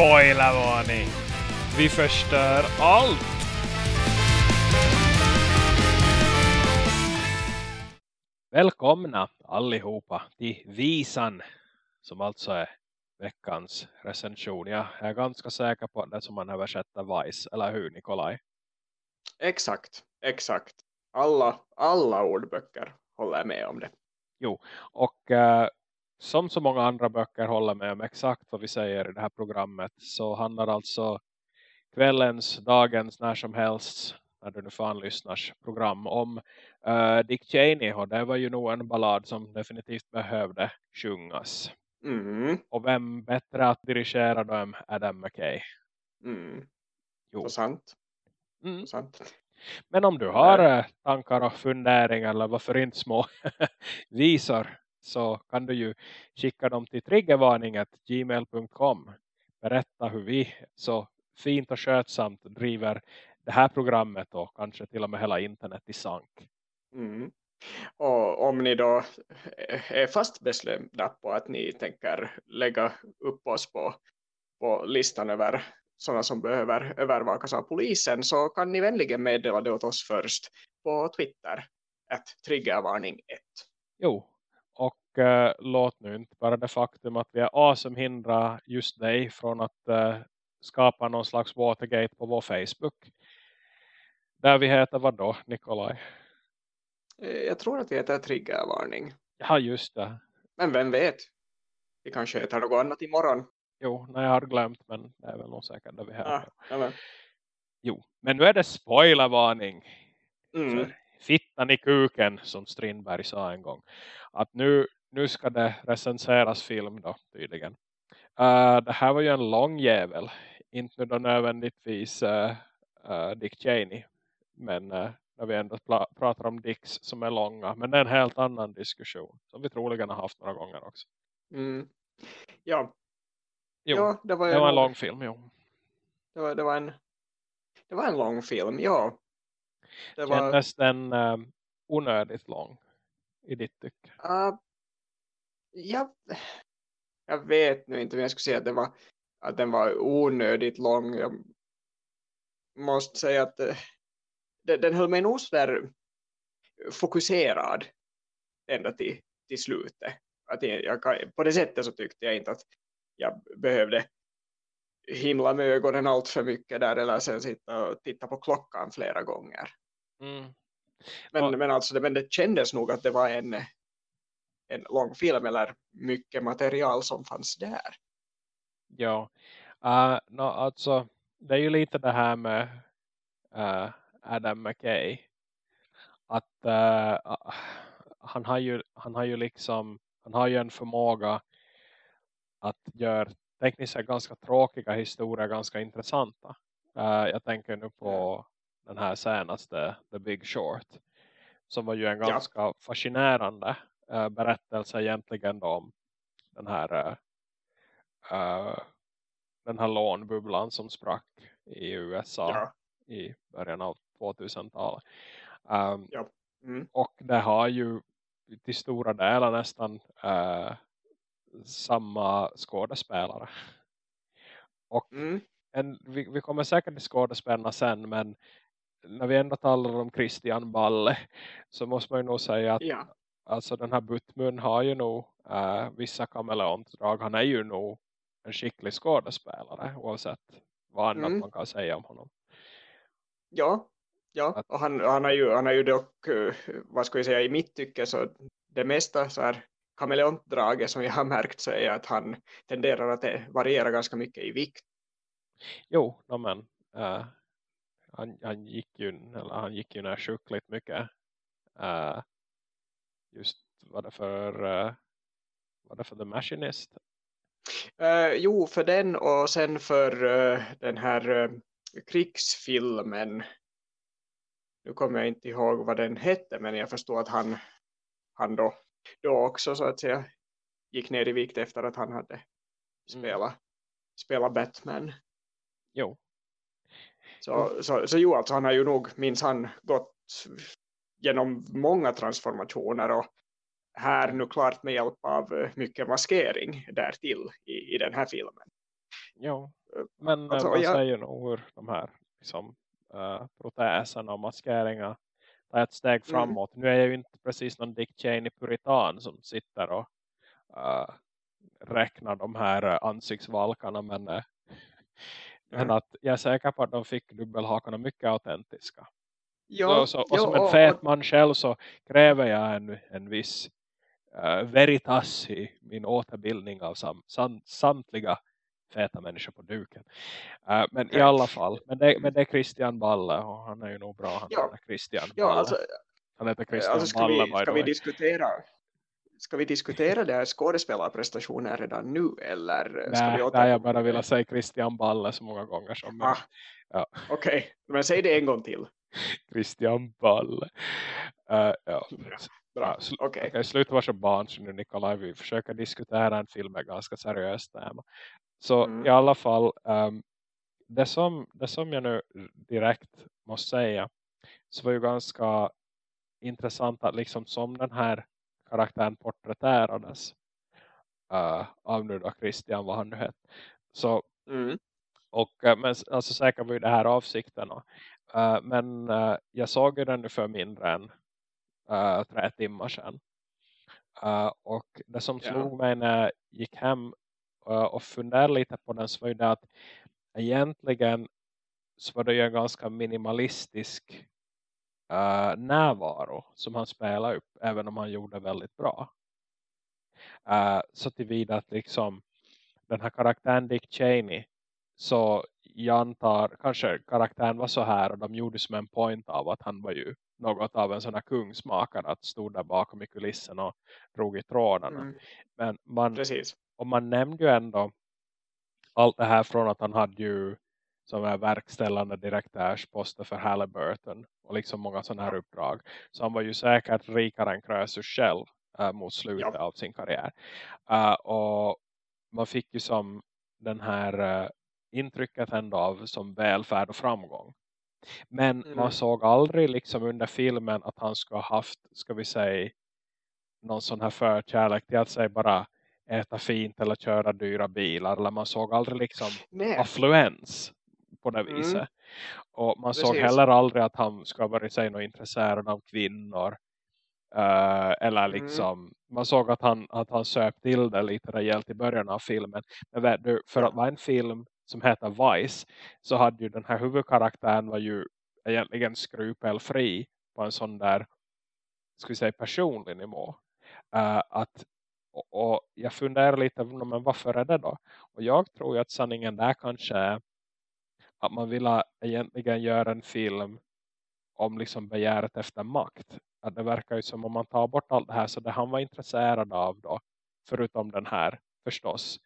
Spoilervarning! Vi förstör allt! Välkomna allihopa till Visan som alltså är veckans recension. Jag är ganska säker på det som man översätter Vice, eller hur Nikolaj? Exakt, exakt. Alla, alla ordböcker håller med om det. Jo, och eh, som så många andra böcker håller med om exakt vad vi säger i det här programmet så handlar alltså kvällens, dagens, när som helst när du nu fan lyssnars program om uh, Dick Cheney och det var ju nog en ballad som definitivt behövde sjungas. Mm. Och vem bättre att dirigera då än Adam McKay? Mm. Jo. Sant. Mm. Så sant. Men om du har eh, tankar och funderingar eller varför inte små visor så kan du ju skicka dem till triggervarning.gmail.com berätta hur vi så fint och skötsamt driver det här programmet och kanske till och med hela internet i sank. Mm. Och om ni då är fast beslutna på att ni tänker lägga upp oss på, på listan över sådana som behöver övervakas av polisen så kan ni vänligen meddela det åt oss först på Twitter. Ett triggervarning 1. Jo, äh, låt nu inte bara det faktum att vi är awesome just dig från att äh, skapa någon slags Watergate på vår Facebook. Där vi heter vad då, Nikolaj? Eh, jag tror att vi heter triggervarning. Ja, just det. Men vem vet? Vi kanske heter något annat imorgon. Jo, nej, jag har glömt men det är väl nog säkert det vi heter. Ja, men. Jo, men nu är det spoilervarning. Mm. För fittan i kuken som Strindberg sa en gång. Att nu, nu ska det recenseras film då tydligen. Uh, det här var ju en lång jävel. Inte nu då nödvändigtvis uh, uh, Dick Cheney. Men när vi ändå pratar om Dicks som är långa. Men det är en helt annan diskussion. Som vi troligen har haft några gånger också. Mm. Ja. Jo, ja, det var, det var en lång film, jo. Det var, det var en det var en lång film, ja. Det var... Kändes den um, onödigt lång i ditt tycke? Uh, ja, jag vet nu inte om jag skulle säga att, det var, att den var onödigt lång. Jag måste säga att uh, den höll mig nog sådär fokuserad ända till, till slutet. Att jag, jag, på det sättet så tyckte jag inte att jag behövde himla med ögonen allt för mycket där eller sen sitta och titta på klockan flera gånger. Mm. Men, ja. men, alltså, men det kändes nog att det var en, en lång film eller mycket material som fanns där. Ja, uh, no, alltså det är ju lite det här med uh, Adam McKay. Att uh, han, har ju, han har ju liksom han har ju en förmåga att göra tekniskt sett ganska tråkiga historier ganska intressanta. Uh, jag tänker nu på den här senaste The Big Short. Som var ju en ganska ja. fascinerande uh, berättelse egentligen då om den här uh, den här lånbubblan som sprack i USA ja. i början av 2000-talet. Um, ja. mm. Och det har ju till stora delar nästan samma skådespelare. Och mm. en, vi, vi, kommer säkert till skådespelarna sen men när vi ändå talar om Christian Balle så måste man ju nog säga att ja. Alltså den här Buttmun har ju nog äh, vissa kameleontdrag. Han är ju nog en skicklig skådespelare oavsett vad annat Mm. man kan säga om honom. Ja, ja. Att- och han, han, har ju, han har ju dock, eh, vad ska vi säga, i mitt tycke så det mesta så här kameleontdraget som jag har märkt så är att han tenderar att det variera ganska mycket i vikt. Jo, no, men äh, han, han gick ju eller han gick ju ner sjukligt mycket. Äh, just vad det för äh, vad det för The Machinist. Eh, jo, för den och sen för eh, den här eh, krigsfilmen. Nu kommer jag inte ihåg vad den hette men jag förstår att han, han då, då också så att säga gick ner i vikt efter att han hade spelat, spelat Batman. Jo, Så, så, så jo, alltså han har ju nog minns han gått genom många transformationer och här nu klart med hjälp av eh, mycket maskering därtill i, i den här filmen. jo. Men alltså, man jag... säger nog hur de här liksom, uh, proteserna och maskeringar tar ett steg mm. framåt. Mm. Nu är jag ju inte precis någon Dick Cheney puritan som sitter och uh, räknar de här ansiktsvalkarna men, uh, mm. men att jag är säker på att de fick dubbelhakarna mycket autentiska. Ja, så, så, och ja, som en fet man själv så kräver jag en, en viss uh, veritas i min återbildning av sam, sam, samtliga feta människor på duken. Uh, men i alla fall, men det, men det är Christian Balle och han är ju nog bra, han ja. Christian ja. Alltså, han heter Christian alltså, ska Balle. Vi, ska, vi diskutera, ska vi diskutera det här skådespelarprestationen redan nu? Eller ska nej, vi nej, jag bara vill säga Christian Balle så många gånger som ah, ja. Okej, okay. men säg det en gång till. Christian Balle. Uh, ja. Bra, okej. Okay. Sluta vara så barnslig nu Nikolaj. Vi försöker diskutera en film med ganska seriöst tema. Så mm. i alla fall, um, det, som, det som jag nu direkt måste säga så var ju ganska intressant att liksom som den här karaktären porträtterades uh, av nu då Christian, vad han nu hette. Så, mm. och, men alltså säkert var ju det här avsikten. Uh, men uh, jag såg den för mindre än uh, tre timmar sedan. Uh, och det som slog ja. mig när jag gick hem och funderade lite på den så var ju det att egentligen så var det ju en ganska minimalistisk uh, närvaro som han spelade upp även om han gjorde väldigt bra. Uh, så tillvida att liksom den här karaktären Dick Cheney så jag antar kanske karaktären var så här och de gjorde som en point av att han var ju något av en sån här kungsmakare att stod där bakom i kulissen och drog i trådarna. Mm. Men man, Precis. och man nämnde ju ändå allt det här från att han hade ju som är verkställande direktörsposter för Halliburton och liksom många sådana här uppdrag. Så han var ju säkert rikare än Krösus själv äh, mot slutet ja. av sin karriär. Uh, och man fick ju som den här uh, intrycket ändå av som välfärd och framgång. Men mm. man såg aldrig liksom under filmen att han ska ha haft, ska vi säga, någon sån här förkärlek till att säga bara äta fint eller köra dyra bilar. Eller man såg aldrig liksom Nej. affluens på det mm. viset. Mm. Och man Precis. såg heller aldrig att han ska vara sig något intresserad av kvinnor. Uh, eller mm. liksom, mm. man såg att han, att han söp till det lite rejält i början av filmen. Men vet du, för att vara en film som heter Vice så hade ju den här huvudkaraktären var ju egentligen skrupelfri på en sån där ska vi säga personlig nivå. Uh, att, och, och, jag funderar lite men varför är det då? Och jag tror ju att sanningen där kanske är att man vill egentligen göra en film om liksom begäret efter makt. Att det verkar ju som om man tar bort allt det här så det han var intresserad av då förutom den här förstås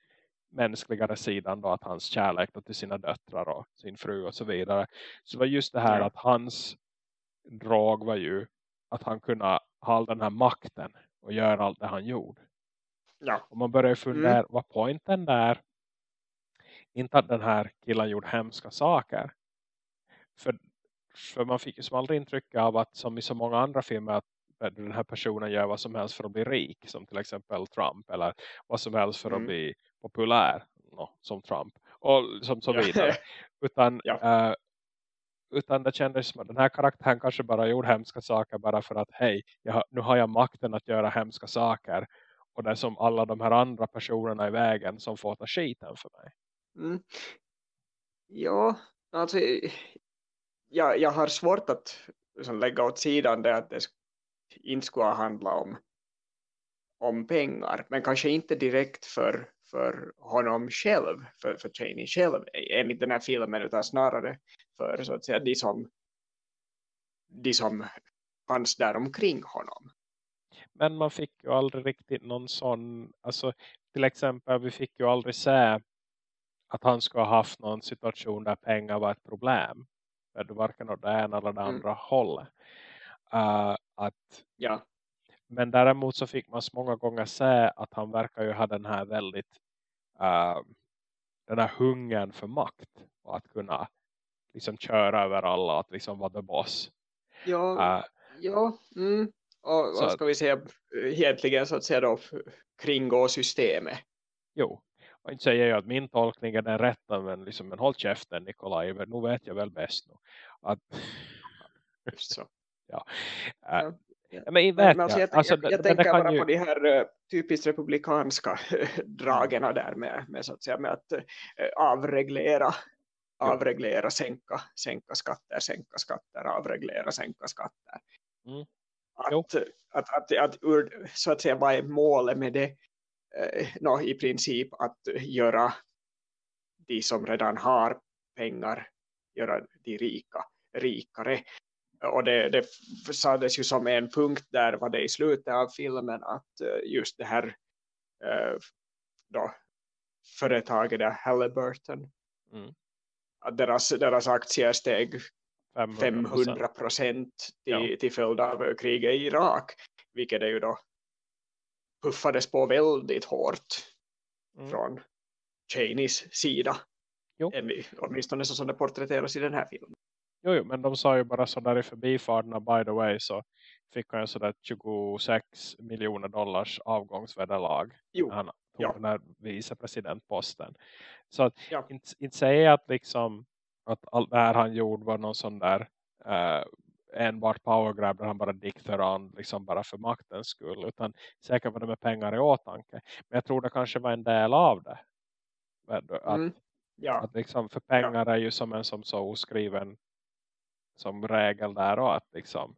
mänskligare sidan då att hans kärlek då till sina döttrar och sin fru och så vidare. Så var just det här att hans drag var ju att han kunde ha all den här makten och göra allt det han gjorde. Ja. Och man börjar fundera, mm. vad poängen där inte att den här killen gjorde hemska saker. För, för man fick ju som aldrig intryck av att som i så många andra filmer att den här personen gör vad som helst för att bli rik. Som till exempel Trump. Eller vad som helst för mm. att bli populär. No, som Trump. Och som så vidare. utan, ja. uh, utan det kändes som att den här karaktären kanske bara gjorde hemska saker. Bara för att hej, jag, nu har jag makten att göra hemska saker. Och det är som alla de här andra personerna i vägen som får ta skiten för mig. Mm. Ja, alltså jag, jag har svårt att liksom, lägga åt sidan det att det inte skulle handla om, om pengar. Men kanske inte direkt för, för honom själv, för, för Cheney själv enligt den här filmen utan snarare för så att säga de som, de som fanns där omkring honom. Men man fick ju aldrig riktigt någon sån, alltså till exempel vi fick ju aldrig se att han ska ha haft någon situation där pengar var ett problem. För det varken åt det ena eller det mm. andra hållet. Uh, att, ja. Men däremot så fick man så många gånger se att han verkar ju ha den här väldigt uh, den här hungern för makt. Och att kunna liksom köra över alla. Att liksom vara the boss. Ja, uh, ja. Mm. Och vad ska vi säga egentligen så att säga då kringgå systemet. Jo, Och inte säger jag att min tolkning är den rätta men, liksom, men håll käften Nikolaj, nu vet jag väl bäst nu. Att, så. Ja. Ja. Äh, men, alltså, jag, alltså, jag, jag tänker bara ju- på de här eh, typiskt republikanska dragen där med, med, så att, säga, med att eh, avreglera, avreglera, sänka, sänka skatter, sänka skatter, avreglera, sänka skatter. Mm. Att, att, att, att, ur, så att säga, vad är målet med det? Eh, nå, I princip att göra de som redan har pengar, göra de rika rikare. Och det, det sades ju som en punkt där var det i slutet av filmen att eh, just det här eh, då, företaget där Halliburton Mm. att deras, deras aktier steg 500%. 500 procent till, Ja. till följd av kriget i Irak vilket är ju då puffades på väldigt hårt Mm. från Cheneys sida Jo. Åtminstone så som det porträtteras i den här filmen Jo, jo, men de sa ju bara så där i förbifarterna by the way så fick han ju sådär 26 miljoner dollars avgångsvederlag Jo, när han tog ja. den här vicepresidentposten. Så att, Ja. inte, inte säga att liksom att allt det här han gjorde var någon sån där uh, enbart power grab där han bara diktar an liksom bara för maktens skull utan säkert var det med pengar i åtanke. Men jag tror det kanske var en del av det. Att, Mm. ja. att liksom, för pengar är ju som en som så oskriven som regel där och att liksom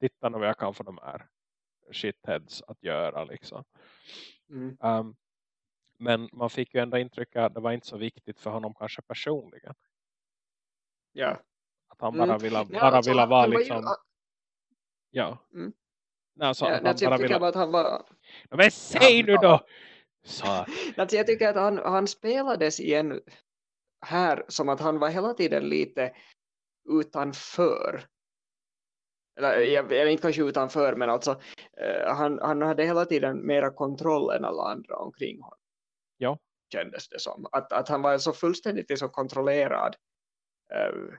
titta nu vad jag kan få de här shitheads att göra liksom. Mm. Um, men man fick ju ändå intryck att det var inte så viktigt för honom kanske personligen. ja. Att han Mm. bara ville, Ja, bara alltså, ville han- vara han var ju- liksom, han- ja. Mm. Nej, så Ja, han alltså, bara jag tycker ville, att han var Ja, men säg nu Ja, då! Så, Alltså jag tycker att han, han spelades igen här som att han var hela tiden lite utanför. Eller, jag, jag inte kanske utanför men alltså eh, han, han hade hela tiden mera kontroll än alla andra omkring honom. Ja. Kändes det som. Att, att han var så fullständigt så kontrollerad eh,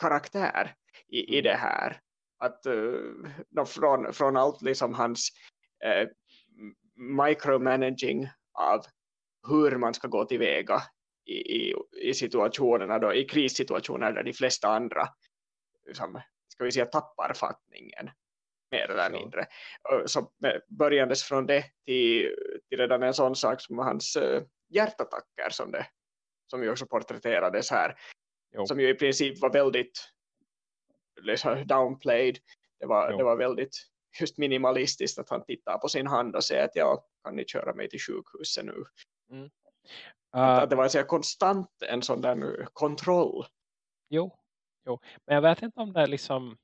karaktär i, i det här. Att eh, från, från allt liksom hans eh, micromanaging av hur man ska gå tillväga i, i, situationerna då, i krissituationer där de flesta andra som, ska vi säga tappar fattningen mer eller mindre. Så börjandes från det till, till redan en sån sak som hans uh, hjärtattacker som det som ju också porträtterades här Jo. som ju i princip var väldigt liksom, downplayed det var, Jo. det var väldigt just minimalistiskt att han tittar på sin hand och säger att ja, kan ni köra mig till sjukhuset nu att, uh, att det var så konstant en sån där kontroll jo, jo, men jag vet inte om det är liksom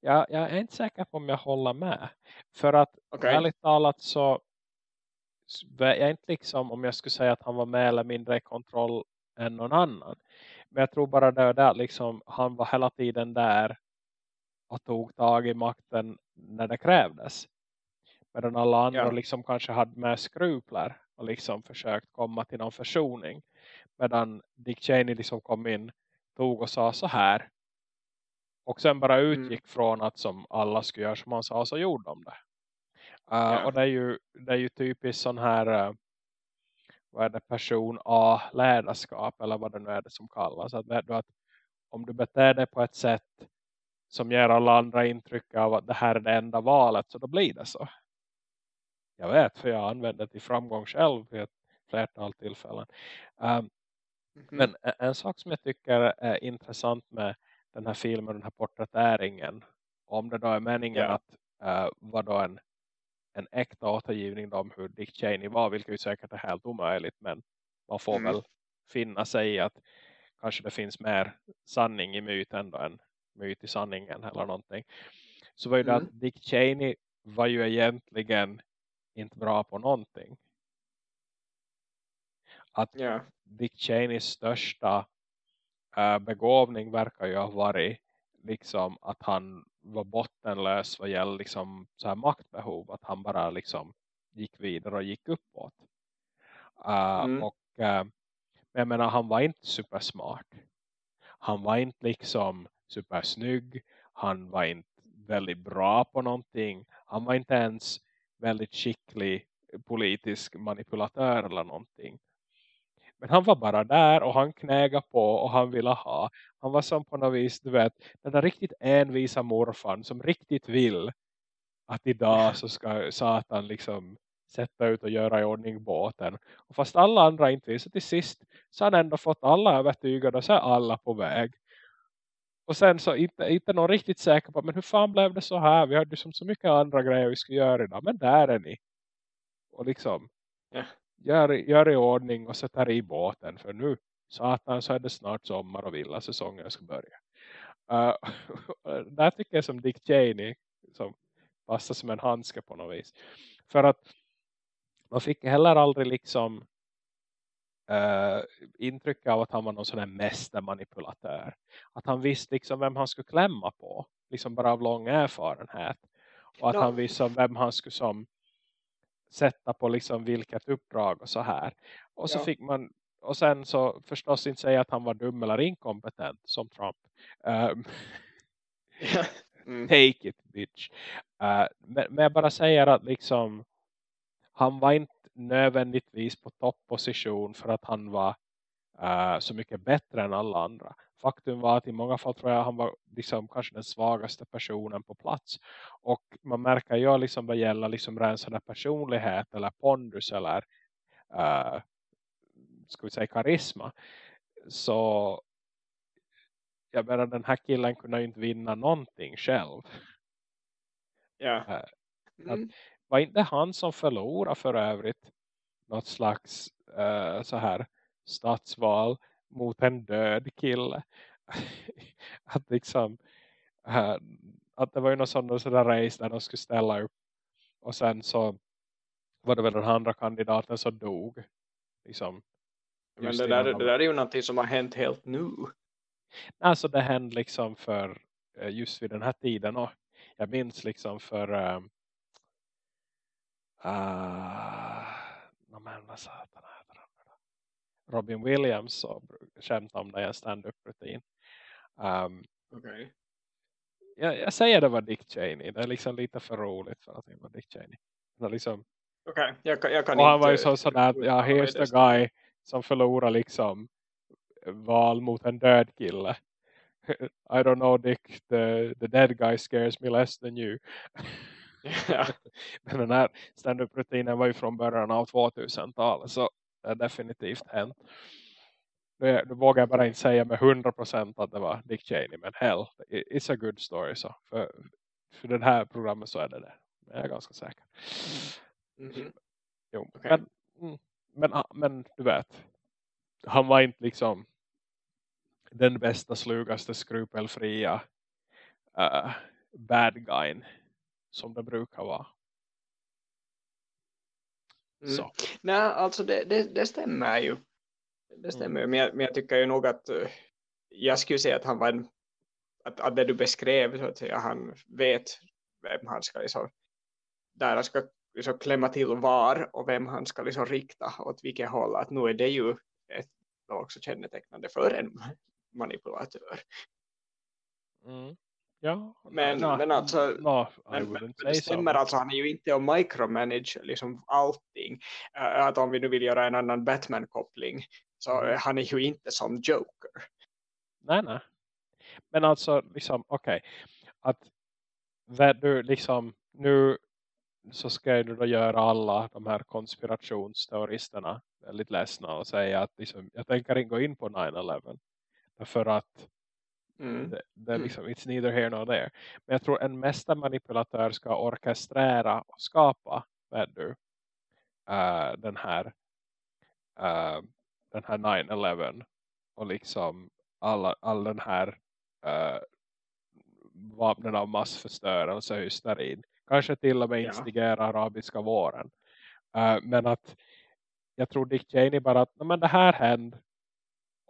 jag, jag är inte säker på om jag håller med. För att Okej. ärligt talat så jag är inte liksom om jag skulle säga att han var mer eller mindre i kontroll än någon annan. Men jag tror bara det är det att liksom, han var hela tiden där och tog tag i makten när det krävdes. Medan alla andra Ja. liksom kanske hade med skrupler och liksom försökt komma till någon försoning. Medan Dick Cheney liksom kom in, tog och sa så här. Och sen bara Mm. utgick från att som alla skulle göra som han sa så gjorde de det. Uh, Ja. Och det är ju, det är ju typiskt sån här uh, vad är det, person A-ledarskap eller vad det nu är det som kallas. Att, du, att om du beter dig på ett sätt som ger alla andra intryck av att det här är det enda valet så då blir det så. Jag vet för jag använder det till framgång själv vid ett flertal tillfällen. Um, Mhm. men en, sak som jag tycker är intressant med den här filmen, den här porträtteringen. Om det då är meningen Ja. att uh, vara då en, en äkta återgivning om hur Dick Cheney var. Vilket ju säkert är helt omöjligt. Men man får Mm. väl finna sig i att kanske det finns mer sanning i myten då än myt i sanningen eller någonting. Så var ju det Mm. att Dick Cheney var ju egentligen inte bra på någonting. Att ja. Dick Cheneys största äh, begåvning verkar ju ha varit liksom att han var bottenlös vad gäller liksom så här maktbehov. Att han bara liksom gick vidare och gick uppåt. Äh, Mm. Och äh, men jag menar han var inte supersmart. Han var inte liksom supersnygg. Han var inte väldigt bra på någonting. Han var inte ens väldigt skicklig politisk manipulatör eller någonting. Men han var bara där och han knäga på och han ville ha. Han var som på något vis, du vet, den där riktigt envisa morfan som riktigt vill att idag så ska Satan liksom sätta ut och göra i ordning båten. Och fast alla andra inte vill så till sist så har han ändå fått alla övertygade och så är alla på väg. Och sen så inte, inte någon riktigt säker på men hur fan blev det så här? Vi hade ju som så mycket andra grejer vi skulle göra idag. Men där är ni. Och liksom Ja. gör, gör i ordning och sätter i båten. För nu satan så är det snart sommar och villa säsongen ska börja. Uh, där tycker jag som Dick Cheney som passar som en handske på något vis. För att man fick heller aldrig liksom uh, intryck av att han var någon sån här mästermanipulatör. Att han visste liksom vem han skulle klämma på. Liksom bara av lång erfarenhet. Och att Ja. han visste vem han skulle som sätta på liksom vilket uppdrag och så här. Och så Ja. fick man och sen så förstås inte säga att han var dum eller inkompetent som Trump. Um. Mm. take it bitch. Uh, men, men jag bara säger att liksom han var inte nödvändigtvis på topposition för att han var uh, så mycket bättre än alla andra. Faktum var att i många fall tror jag han var liksom kanske den svagaste personen på plats. Och man märker ju liksom vad gäller liksom ren sån här personlighet eller pondus eller uh, ska vi säga karisma. Så jag menar den här killen kunde ju inte vinna någonting själv. Ja. Äh, Mm. Var inte han som förlorade för övrigt något slags uh, så här statsval mot en död kille? att liksom uh, att det var ju någon sån sån där race där de skulle ställa upp och sen så var det väl den andra kandidaten som dog liksom Men det där, de- det där är ju någonting som har hänt helt nu. Alltså det hände liksom för eh, just vid den här tiden och jag minns liksom för um, uh, no, men vad satan heter han nu då? Robin Williams så brukar skämta om det i en stand-up rutin. Um, Okej. jag, jag säger det var Dick Cheney. Det är liksom lite för roligt för att det var Dick Cheney. Det liksom, Okej, jag, kan- jag kan och han var ju så sådär ja, here's the guy som förlorar liksom val mot en död kille. I don't know Dick, the, the dead guy scares me less than you. Ja. Men den här stand-up-rutinen var ju från början av 2000-talet så det är definitivt hänt. Nu, nu vågar jag bara inte säga med 100% att det var Dick Cheney men hell, it- it's a good story så. För, för den här programmet så är det det. Jag är ganska säker. Mhm. Jo, Okej. men, mm, men, men du vet. Han var inte liksom den bästa, slugaste, skrupelfria uh, bad guyn som det brukar vara. Mm. Så. Nej, alltså det, det, det stämmer ju. Det stämmer ju. Men, jag, men jag tycker ju nog att eh, jag skulle säga att han var en att, att det du beskrev så att säga, han vet vem han ska liksom där han ska liksom klämma till var och vem han ska liksom rikta åt vilket håll. Att nu är det ju ett, också kännetecknande för en manipulatör. Mm. Ja, Men- no, men alltså- no, Men, men det stämmer so. alltså, han är ju inte att micromanage liksom allting. Eh, att om vi nu vill göra en annan Batman-koppling så Mm. han är ju inte som Joker. Nej, nej. Men alltså, liksom, okej. Att vad du liksom, nu så ska du då göra alla de här konspirationsteoristerna väldigt ledsna och säga att liksom, jag tänker inte gå in på 9-11. Därför att Mm. det, det är Mm. liksom, it's neither here nor there. Men jag tror en mästermanipulatör ska orkestrera och skapa, vet du, eh, den här eh, den här 9-11 och liksom alla, all den här uh, vapnen av massförstörelse hysterin. Kanske till och med Ja. instigera arabiska våren. Eh, men att jag tror Dick Cheney bara att "Nej, men det här hände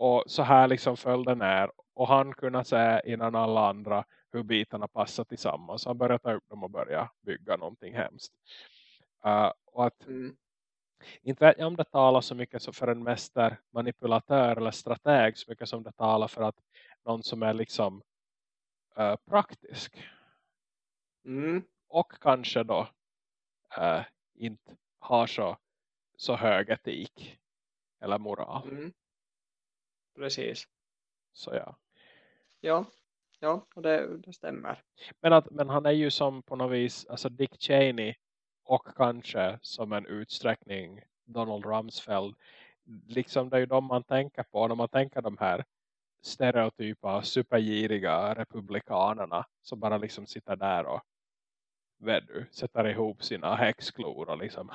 och så här liksom följden är och han kunde säga innan alla andra hur bitarna passar tillsammans. Han började ta upp dem och börja bygga någonting hemskt. Eh, och att Mm. inte vet jag om det talar så mycket så för en mäster manipulatör eller strateg så mycket som det talar för att någon som är liksom eh, praktisk Mm. och kanske då eh, inte har så, så hög etik eller moral. Mm. Precis. Så ja. Ja, ja och det, det stämmer. Men, att, men han är ju som på något vis, alltså Dick Cheney och kanske som en utsträckning Donald Rumsfeld. Liksom det är ju de man tänker på när man tänker de här stereotypa supergiriga republikanerna som bara liksom sitter där och vet du, sätter ihop sina häxklor och liksom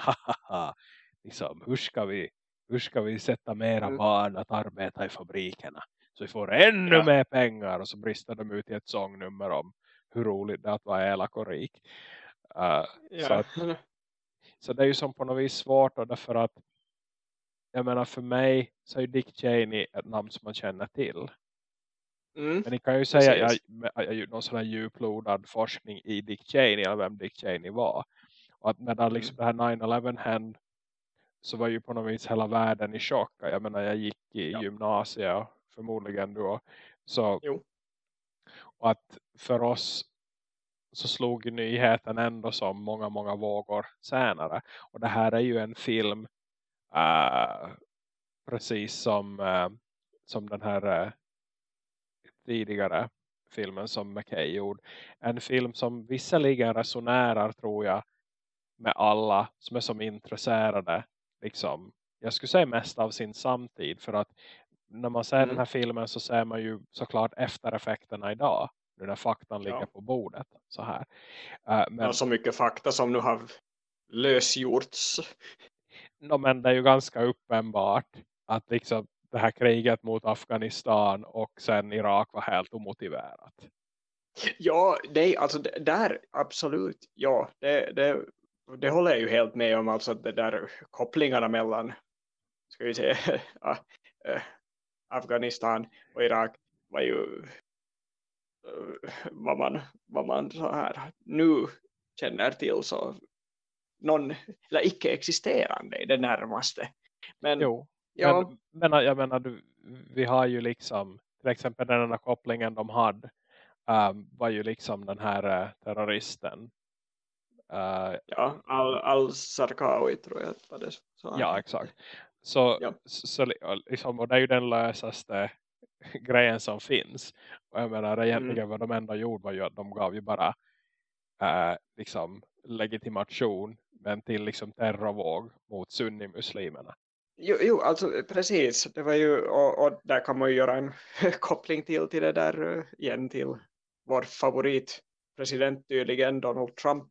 liksom, hur ska vi hur ska vi sätta mera mm. barn att arbeta i fabrikerna så vi får ännu ja. mer pengar och så brister de ut i ett sångnummer om hur roligt det är att vara elak och rik uh, ja. så, att, så det är ju som på något vis svårt och därför att jag menar för mig så är Dick Cheney ett namn som man känner till Mm. Men ni kan ju säga att jag, jag, jag någon sån här djuplodad forskning i Dick Cheney eller vem Dick Cheney var. Och att när liksom mm. det här 9-11 hände så var ju på något vis hela världen i chock. Jag menar jag gick i ja. gymnasiet förmodligen då. Så jo. Och att för oss så slog nyheten ändå som många, många vågor senare. Och det här är ju en film uh, precis som, uh, som den här uh, tidigare filmen som McKay gjorde. En film som visserligen resonerar tror jag med alla som är som intresserade liksom, jag skulle säga mest av sin samtid för att när man ser mm. den här filmen så ser man ju såklart eftereffekterna idag nu när faktan ligger ja. på bordet så här. Uh, men, ja, så mycket fakta som nu har lösgjorts. No, men det är ju ganska uppenbart att liksom det här kriget mot Afghanistan och sen Irak var helt omotiverat. Ja, nej, alltså där absolut, ja, det, det, det håller jag ju helt med om, alltså det där kopplingarna mellan ska vi säga, Afghanistan och Irak var ju vad man, vad man så här nu känner till så någon, eller icke-existerande i det närmaste. Men jo. Ja. Men, men jag menar, du, vi har ju liksom, till exempel den här kopplingen de hade um, var ju liksom den här uh, terroristen. Uh, ja, Al-Sarkawi al tror jag var det. Så. Ja, exakt. Så, ja. så liksom, och det är ju den lösaste grejen som finns. Och jag menar, egentligen mm. vad de ändå gjorde var ju att de gav ju bara uh, liksom legitimation men till liksom terrorvåg mot sunnimuslimerna. Jo, jo, alltså precis. Det var ju, och, och, där kan man ju göra en koppling till, till det där eh, igen till vår favoritpresident tydligen, Donald Trump.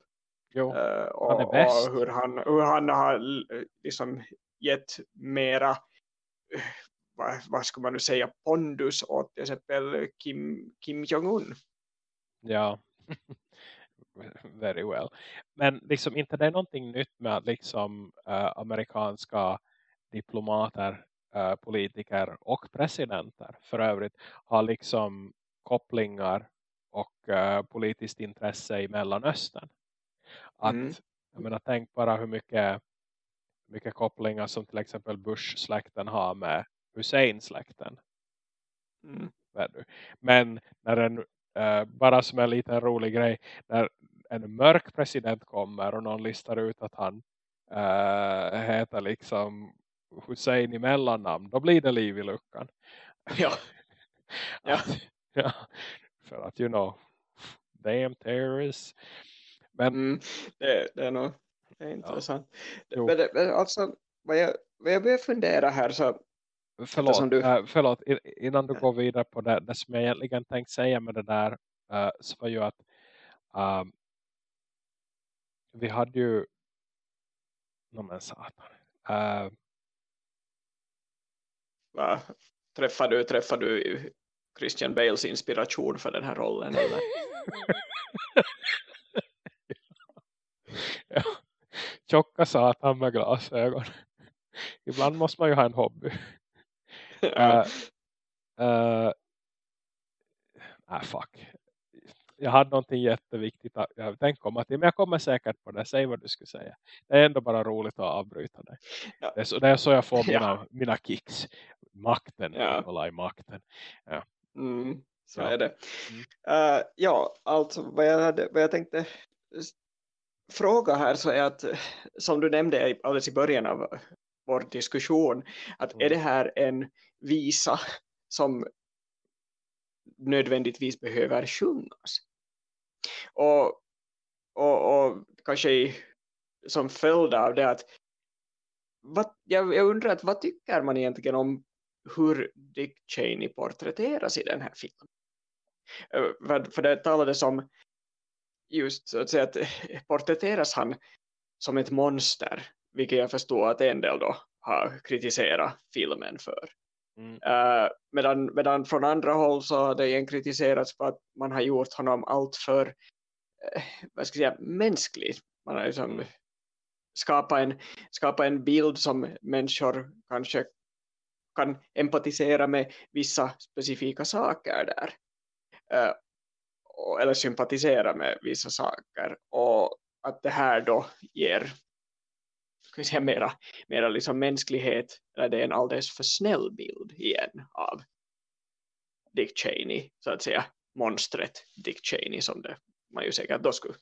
Jo, uh, och, han är bäst. Hur han, hur han har liksom gett mera, vad, vad ska man nu säga, pondus åt till exempel Kim, Kim Jong-Un. Ja, very well. Men liksom inte det är någonting nytt med att liksom uh, amerikanska diplomater, äh, politiker och presidenter för övrigt har liksom kopplingar och äh, politiskt intresse i Mellanöstern. Att, mm. jag menar, tänk bara hur mycket, mycket kopplingar som till exempel Bush-släkten har med Hussein-släkten. Mm. Men när en, äh, bara som en liten rolig grej, när en mörk president kommer och någon listar ut att han äh, heter liksom Hussein i mellannamn, då blir det liv i luckan. Ja. ja. ja. För att, you know, damn terrorists. Men, mm, det, det, är nog det är intressant. Ja. Men, men alltså, vad jag, vad jag börjar fundera här så Förlåt, du... äh, förlåt, innan du går vidare på det, det som jag egentligen tänkte säga med det där äh, så var ju att äh, vi hade ju no, men satan äh, Va? Träffar du, träffar du Christian Bales inspiration för den här rollen? Eller? ja. Tjocka satan med glasögon. Ibland måste man ju ha en hobby. Uh, uh, ah, fuck jag hade någonting jätteviktigt att jag tänkte komma till. Men jag kommer säkert på det. Säg vad du skulle säga. Det är ändå bara roligt att avbryta dig. Ja. Det, är så, det är så jag får mina, ja. mina kicks. Makten. Ja. Makten. Ja. Mm, så ja. är det. Mm. Uh, ja, alltså vad jag, hade, vad jag tänkte fråga här så är att, som du nämnde alldeles i början av vår diskussion, att mm. är det här en visa som nödvändigtvis behöver sjungas? Och, och, och kanske i, som följd av det att vad, jag, jag undrar att vad tycker man egentligen om hur Dick Cheney porträtteras i den här filmen? För, för det talades om just så att säga att porträtteras han som ett monster vilket jag förstår att en del då har kritiserat filmen för. Mm. Uh, medan, medan från andra håll så har det igen kritiserats på att man har gjort honom allt för uh, vad ska jag säga, mänsklig. Man har liksom mm. skapat en, skapa en bild som människor kanske kan empatisera med vissa specifika saker där. Uh, eller sympatisera med vissa saker och att det här då ger ska säga, mera, mera liksom mänsklighet eller det är en alldeles för snäll bild igen av Dick Cheney så att säga monstret Dick Cheney som det, man ju säkert då skulle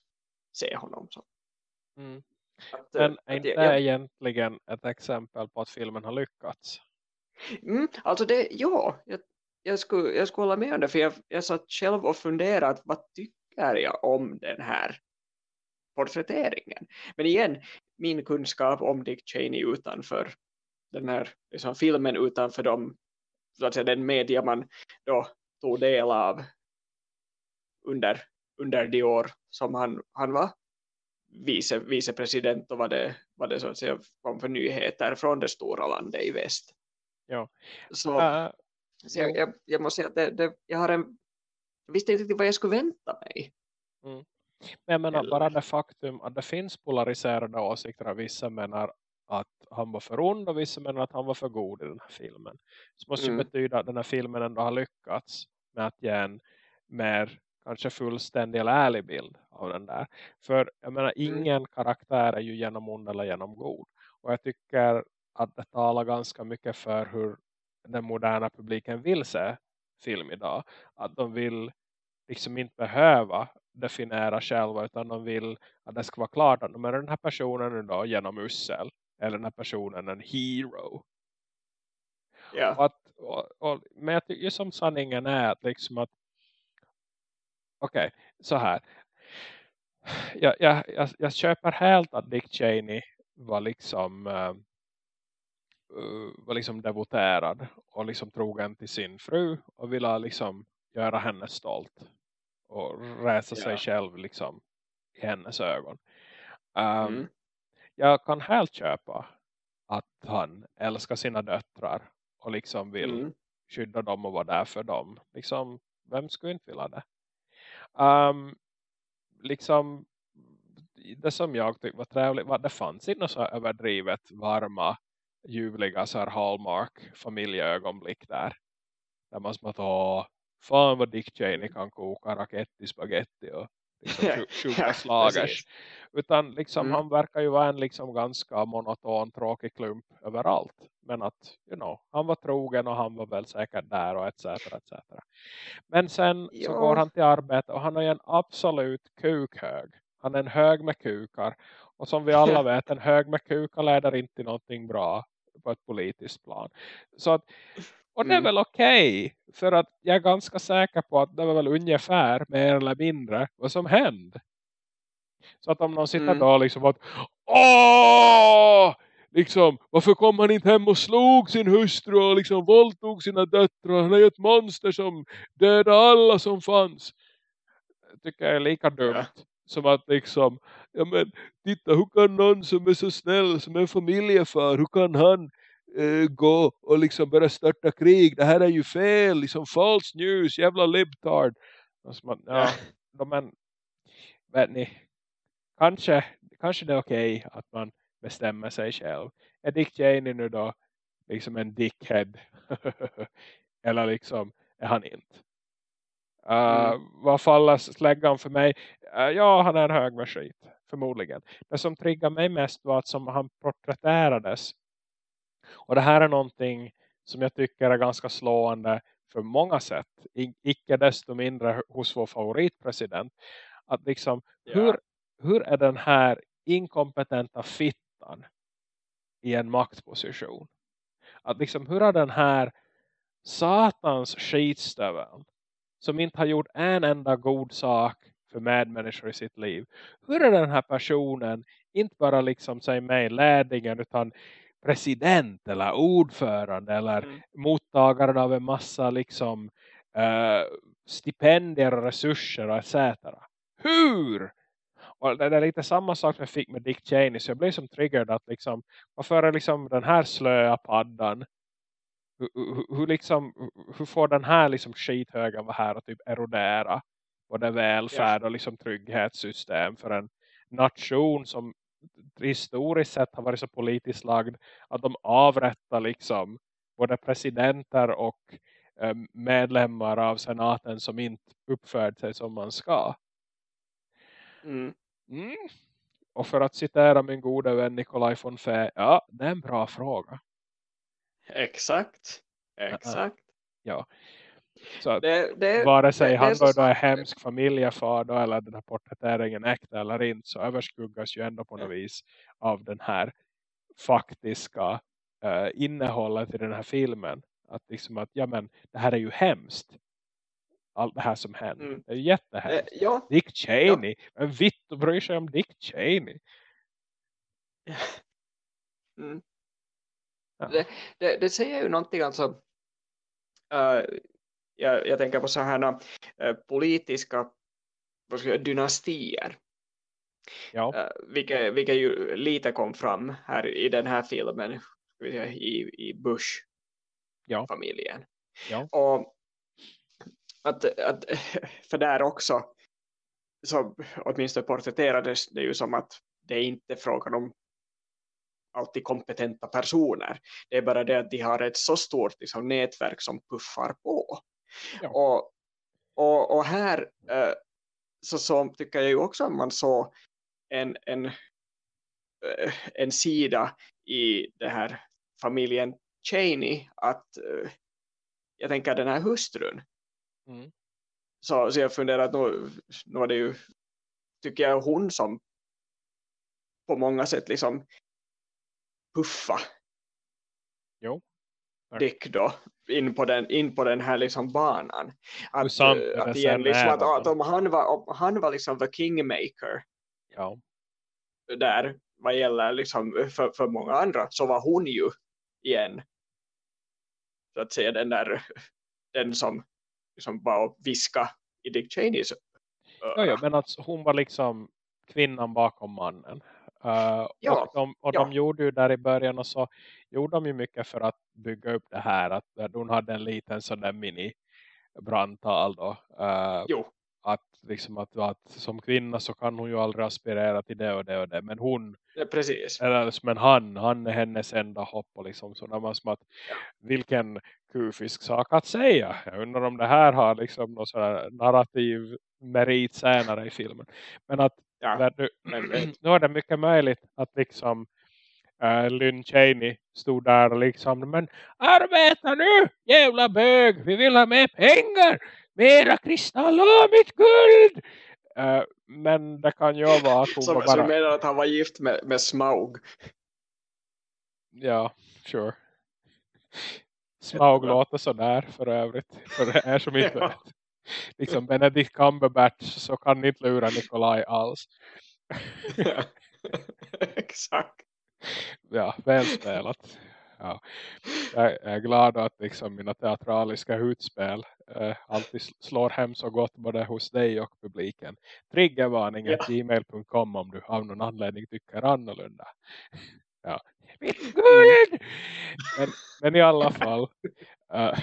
se honom som. Mm. Att, Men är inte det egentligen ett exempel på att filmen har lyckats? Mm, alltså det, ja, jag, jag, skulle, jag skulle hålla med om det för jag, jag satt själv och funderade vad tycker jag om den här porträtteringen. Men igen, min kunskap om Dick Cheney utanför den här liksom, filmen utanför de, så att säga, den media man då tog del av under, under de år som han, han var vice, vicepresident och vad det, vad det så att säga kom för nyheter från det stora landet i väst. Ja. Så, uh, så jag, jag, jag, måste säga att det, det, jag har en jag visste inte riktigt vad jag skulle vänta mig. Mm. Men jag menar bara det faktum att det finns polariserade åsikter av vissa menar att han var för ond och vissa menar att han var för god i den här filmen. Så måste mm. ju betyda att den här filmen ändå har lyckats med att ge en mer kanske fullständig eller ärlig bild av den där. För jag menar mm. ingen mm. karaktär är ju genom ond eller genom god. Och jag tycker att det talar ganska mycket för hur den moderna publiken vill se film idag. Att de vill liksom inte behöva definiera själva utan de vill att det ska vara klart att de är den här personen då genom ussel eller den här personen en hero. Ja. Och att, och, och, men jag tycker som sanningen är att liksom att okej, okay, så här jag, jag, jag, jag, köper helt att Dick Cheney var liksom uh, var liksom devoterad och liksom trogen till sin fru och ville liksom göra henne stolt och resa sig själv liksom i hennes ögon. Um, mm. Jag kan helt köpa att han älskar sina döttrar och liksom vill mm. skydda dem och vara där för dem. Liksom, vem skulle inte vilja det? Um, liksom det som jag tyckte var trevligt var att det fanns inte så överdrivet varma, ljuvliga så här Hallmark familjeögonblick där. Där man som att, åh, fan vad Dick Cheney kan koka raketti, spaghetti och liksom sjuka slagers. Utan liksom, mm. han verkar ju vara en liksom ganska monoton, tråkig klump överallt. Men att, you know, han var trogen och han var väl säkert där och etc. etc. Men sen ja. så går han till arbete och han är en absolut kukhög. Han är en hög med kukar. Och som vi alla vet, en hög med kukar leder inte till någonting bra på ett politiskt plan. Så att och det är mm. väl okej. Okay, för att jag är ganska säker på att det var väl ungefär mer eller mindre vad som hände. Så att om någon sitter mm. då liksom att Åh! Liksom, varför kom han inte hem och slog sin hustru och liksom våldtog sina döttrar? Han är ju ett monster som dödade alla som fanns. Det tycker jag är lika dumt. Ja. Som att liksom, ja men titta hur kan någon som är så snäll som en familjefar, hur kan han eh, gå och liksom börja störta krig. Det här är ju fel, liksom false news, jävla libtard. Alltså man, ja, men, vet ni, kanske, kanske det är okej okay att man bestämmer sig själv. Är Dick Cheney nu då liksom en dickhead? Eller liksom är han inte? Uh, mm. Vad faller släggan för mig? Uh, ja, han är en hög med skit. Förmodligen. Det som triggar mig mest var att som han porträtterades och det här är någonting som jag tycker är ganska slående för många sätt. I, icke desto mindre hos vår favoritpresident. Att liksom, yeah. hur hur är den här inkompetenta fittan i en maktposition? Att liksom hur har den här satans skitstöveln som inte har gjort en enda god sak för medmänniskor i sitt liv. Hur är den här personen inte bara liksom säg mig ledningen utan president eller ordförande eller mm. mottagaren av en massa liksom uh, stipendier och resurser och etc. Hur? Och det är lite samma sak som jag fick med Dick Cheney så jag blev som triggered att liksom varför är liksom den här slöa paddan hur, hur, liksom, hur får den här liksom skithögen vara här och typ erodera både välfärd och liksom trygghetssystem för en nation som historiskt sett har varit så politiskt lagd att de avrättar liksom både presidenter och eh, medlemmar av senaten som inte uppförde sig som man ska. Mm. Mm. Och för att citera min goda vän Nikolaj von Fä, ja, det är en bra fråga. Exakt. Exakt. Ja. Så att det, det, vare sig det, han då, då är hemsk familjefar eller den här porträtteringen äkta eller inte så överskuggas ju ändå på något vis av den här faktiska uh, innehållet i den här filmen. Att liksom att, ja men det här är ju hemskt. Allt det här som händer. Mm. Det är ju jättehemskt. Eh, ja. Dick Cheney. Ja. Men vitt bryr sig om Dick Cheney. Mm. Ja. Det, det, det, säger ju någonting alltså uh, jag, jag, tänker på så här uh, politiska säga, dynastier ja. uh, vilket, vilket ju lite kom fram här i den här filmen säga, i, i Bush-familjen ja. och att, att, för där också så åtminstone porträtterades det ju som att det är inte frågan om alltid kompetenta personer. Det är bara det att de har ett så stort liksom, nätverk som puffar på. Ja. Och, och, och här eh, så, så tycker jag ju också att man såg en, en, eh, en sida i det här familjen Cheney att eh, jag tänker den här hustrun mm. så, så jag funderar att nu, nu var det ju tycker jag hon som på många sätt liksom puffa jo. Dick då in på den, in på den här liksom banan. Att, uh, att, igen, liksom, att, att, om, han var, om han var liksom the kingmaker ja. där vad gäller liksom för, för många andra så var hon ju igen så att säga den där den som liksom bara viska i Dick Cheneys uh, ja, ja, men att hon var liksom kvinnan bakom mannen Uh, ja, och de, och ja. de gjorde ju där i början och så gjorde de ju mycket för att bygga upp det här. Att hon hade en liten sån där mini brandtal då. Uh, jo. Att, liksom att, att som kvinna så kan hon ju aldrig aspirera till det och det och det. Men hon, ja, precis. eller men han, han är hennes enda hopp. Och liksom, så när man som att, vilken kufisk sak att säga. Jag undrar om det här har liksom någon sån narrativ merit senare i filmen. Men att Ja, nu, nu är det mycket möjligt att liksom äh, Lynn Cheney stod där och liksom men arbeta nu jävla bög vi vill ha mer pengar mera kristall och mitt guld äh, men det kan ju vara att hon som, bara... Du menar att han var gift med, med Smaug? Ja, sure. Smaug låter sådär för övrigt. För er som inte vet liksom Benedict Cumberbatch så kan ni inte lura Nikolaj alls. ja. Exakt. Ja, välspelat. Ja. Jag är glad att liksom mina teatraliska utspel eh, alltid slår hem så gott både hos dig och publiken. Triggervarning ja. gmail.com om du av någon anledning tycker annorlunda. Ja. Men, men i alla fall men,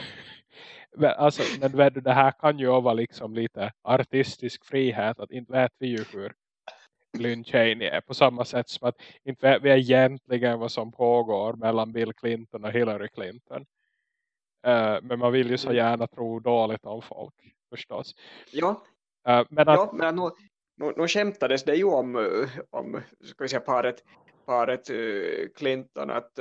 alltså, men vet det här kan ju vara liksom lite artistisk frihet att inte vet vi ju hur Lynn Cheney är på samma sätt som att inte vet vi egentligen vad som pågår mellan Bill Clinton och Hillary Clinton. Uh, men man vill ju så gärna tro dåligt om folk förstås. Ja, uh, men, att, ja, men nu, nu, nu skämtades det ju om, eh, om ska vi säga, paret, paret uh, Clinton att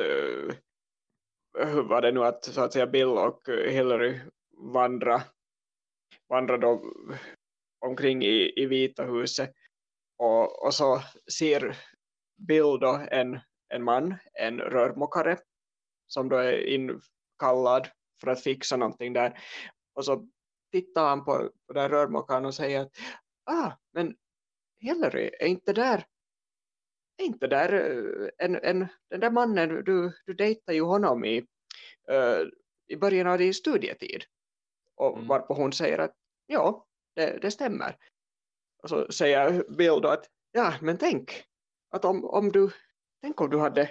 hur var det nu att, så att säga Bill och Hillary vandra, vandra då omkring i, i Vita huset. Och, och så ser Bill då en, en man, en rörmokare som då är inkallad för att fixa någonting där. Och så tittar han på, på den rörmokaren och säger att ah, men Hillary är inte där är inte där eh, en, en, den där mannen du, du dejtar ju honom i, uh, i början av din studietid? Och mm. varpå hon säger att ja, det, det stämmer. Och så säger Bill då att ja, men tänk att om, om du tänk om du hade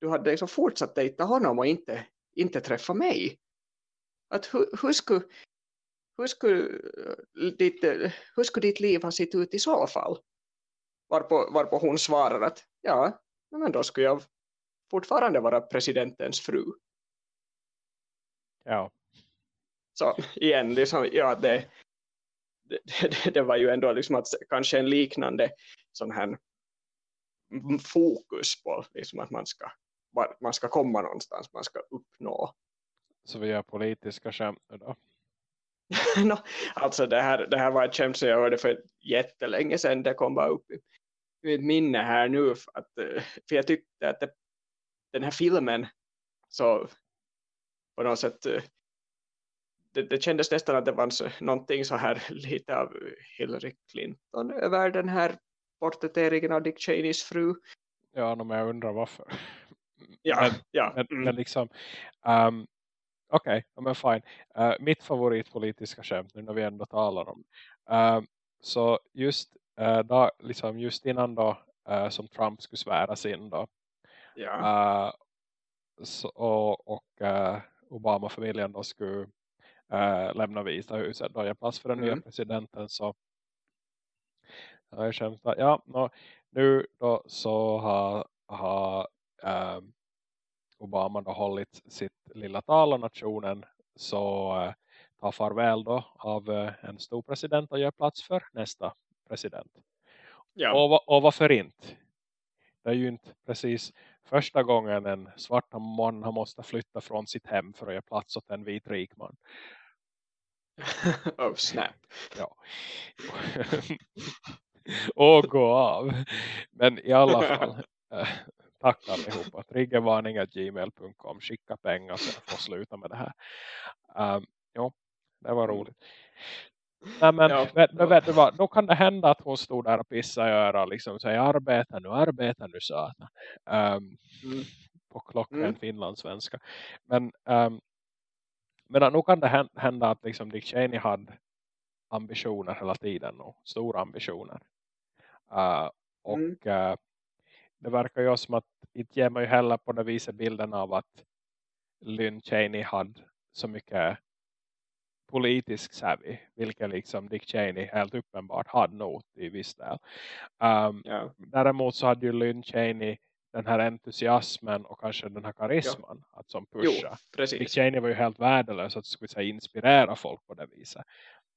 du hade liksom fortsatt dejta honom och inte, inte träffa mig. Att hur, hur, skulle, hur, skulle ditt, hur skulle ditt liv ha sett ut i så fall? Varpå, varpå hon svarar att ja, men då skulle jag fortfarande vara presidentens fru. Ja så igen, liksom, ja, det, det, det, var ju ändå liksom att kanske en liknande sån här fokus på liksom att man ska, man ska komma någonstans, man ska uppnå. Så vi gör politiska skämt då? no, alltså det här, det här var ett skämt som jag hörde för jättelänge sedan. Det kom bara upp i, ett minne här nu. För, att, eh, för jag tyckte att det, den här filmen så på något sätt eh, det, det kändes nästan att det var någonting så här lite av Hillary Clinton över den här porträtteringen av Dick Cheneys fru. Ja, men jag undrar varför. Ja, men, ja. Men, mm. men liksom, um, okej, okay, men fine. Uh, mitt favoritpolitiska skämt nu när vi ändå talar om. Uh, så just, uh, då, liksom just innan då uh, som Trump skulle sväras in då. Ja. Så, och och Obama-familjen då skulle äh, lämna Vita huset då jag plats för den mm. nya presidenten så jag att ja, no, nu då så har, har äh, Obama då hållit sitt lilla tal av nationen så äh, tar farväl då av äh, en stor president och gör plats för nästa president. Ja. Och, och varför inte? Det är ju inte precis första gången en svarta man har måste flytta från sitt hem för att ge plats åt en vit rik man. oh snap. Ja. och gå av. Men i alla fall. Äh, tack allihopa. Triggervarning.gmail.com Skicka pengar så jag får sluta med det här. Um, jo, det var roligt. Nej, men ja. vet, vet du vad, då kan det hända att hon stod där och pissade i öra liksom säger arbeta nu, arbeta nu satan. Um, mm. På klockan mm. finlandssvenska. Men um, men nu kan det hända att liksom Dick Cheney hade ambitioner hela tiden och stora ambitioner. Uh, och mm. uh, det verkar ju som att inte ger man ju heller på det viset bilden av att Lynn Cheney hade så mycket politisk savvy, vilket liksom Dick Cheney helt uppenbart hade nog i viss del. Um, yeah. Däremot så hade ju Lynn Cheney den här entusiasmen och kanske den här karisman ja. att som pusha. Jo, Dick Cheney var ju helt värdelös att skulle säga, inspirera folk på det viset.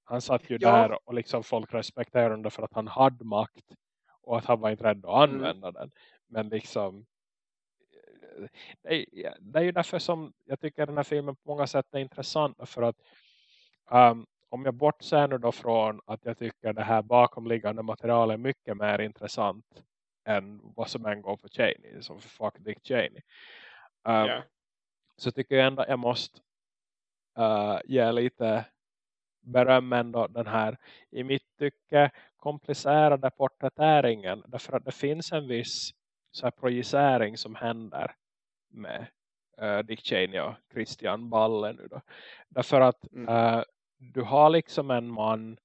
Han satt ju ja. där och liksom folk respekterade honom för att han hade makt och att han var inte rädd att mm. använda mm. den. Men liksom det är, det är ju därför som jag tycker den här filmen på många sätt är intressant för att um, om jag bortser nu då från att jag tycker det här bakomliggande materialet är mycket mer intressant än vad som än går för Cheney. Som för fuck Dick Cheney. Um, yeah. Så tycker jag ändå att jag måste uh, ge lite beröm ändå den här i mitt tycke komplicerade porträtteringen. Därför att det finns en viss så här projicering som händer med uh, Dick Cheney och Christian Balle nu då. Därför att mm. uh, du har liksom en man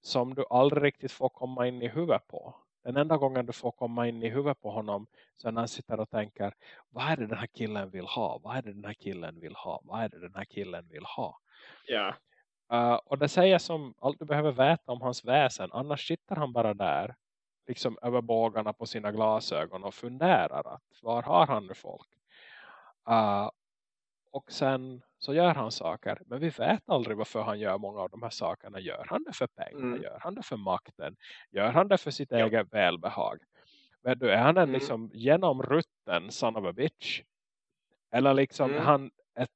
som du aldrig riktigt får komma in i huvudet på den enda gången du får komma in i huvudet på honom så när han sitter och tänker vad är det den här killen vill ha? Vad är det den här killen vill ha? Vad är det den här killen vill ha? Ja. Uh, och det säger som allt du behöver veta om hans väsen. Annars sitter han bara där liksom över bågarna på sina glasögon och funderar att var har han nu folk? Uh, och sen så gör han saker. Men vi vet aldrig varför han gör många av de här sakerna. Gör han det för pengar? Mm. Gör han det för makten? Gör han det för sitt ja. eget välbehag? Men du, är han en mm. liksom genomrutten son of a bitch? Eller liksom mm. han ett,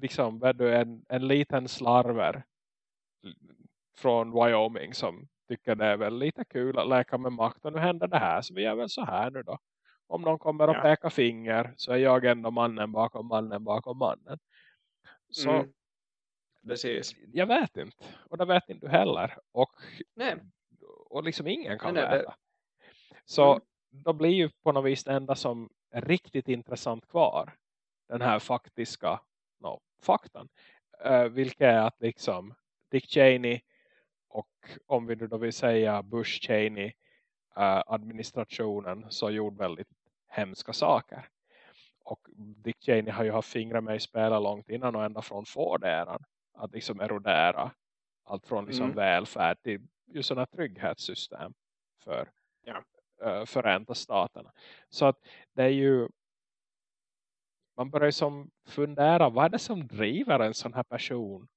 liksom, du, en, en liten slarver från Wyoming som tycker det är väl lite kul att leka med makt. Och nu händer det här så vi gör väl så här nu då. Om någon kommer och ja. pekar finger så är jag ändå mannen bakom mannen bakom mannen. Så mm. Precis. Jag vet inte. Och det vet inte du heller. Och, nej. och liksom ingen kan nej, veta. Det... Så mm. då blir ju på något vis det enda som är riktigt intressant kvar. Den här faktiska no, faktan. Uh, vilket är att liksom Dick Cheney och om vi då vill säga Bush Cheney uh, administrationen så gjorde väldigt hemska saker. Och Dick Cheney har ju haft fingrar med i spelet långt innan och ända från Ford-eran. Att liksom erodera allt från liksom mm. välfärd till just sådana trygghetssystem för ja. uh, Förenta staterna. Så att det är ju man börjar som fundera, vad är det som driver en sån här person?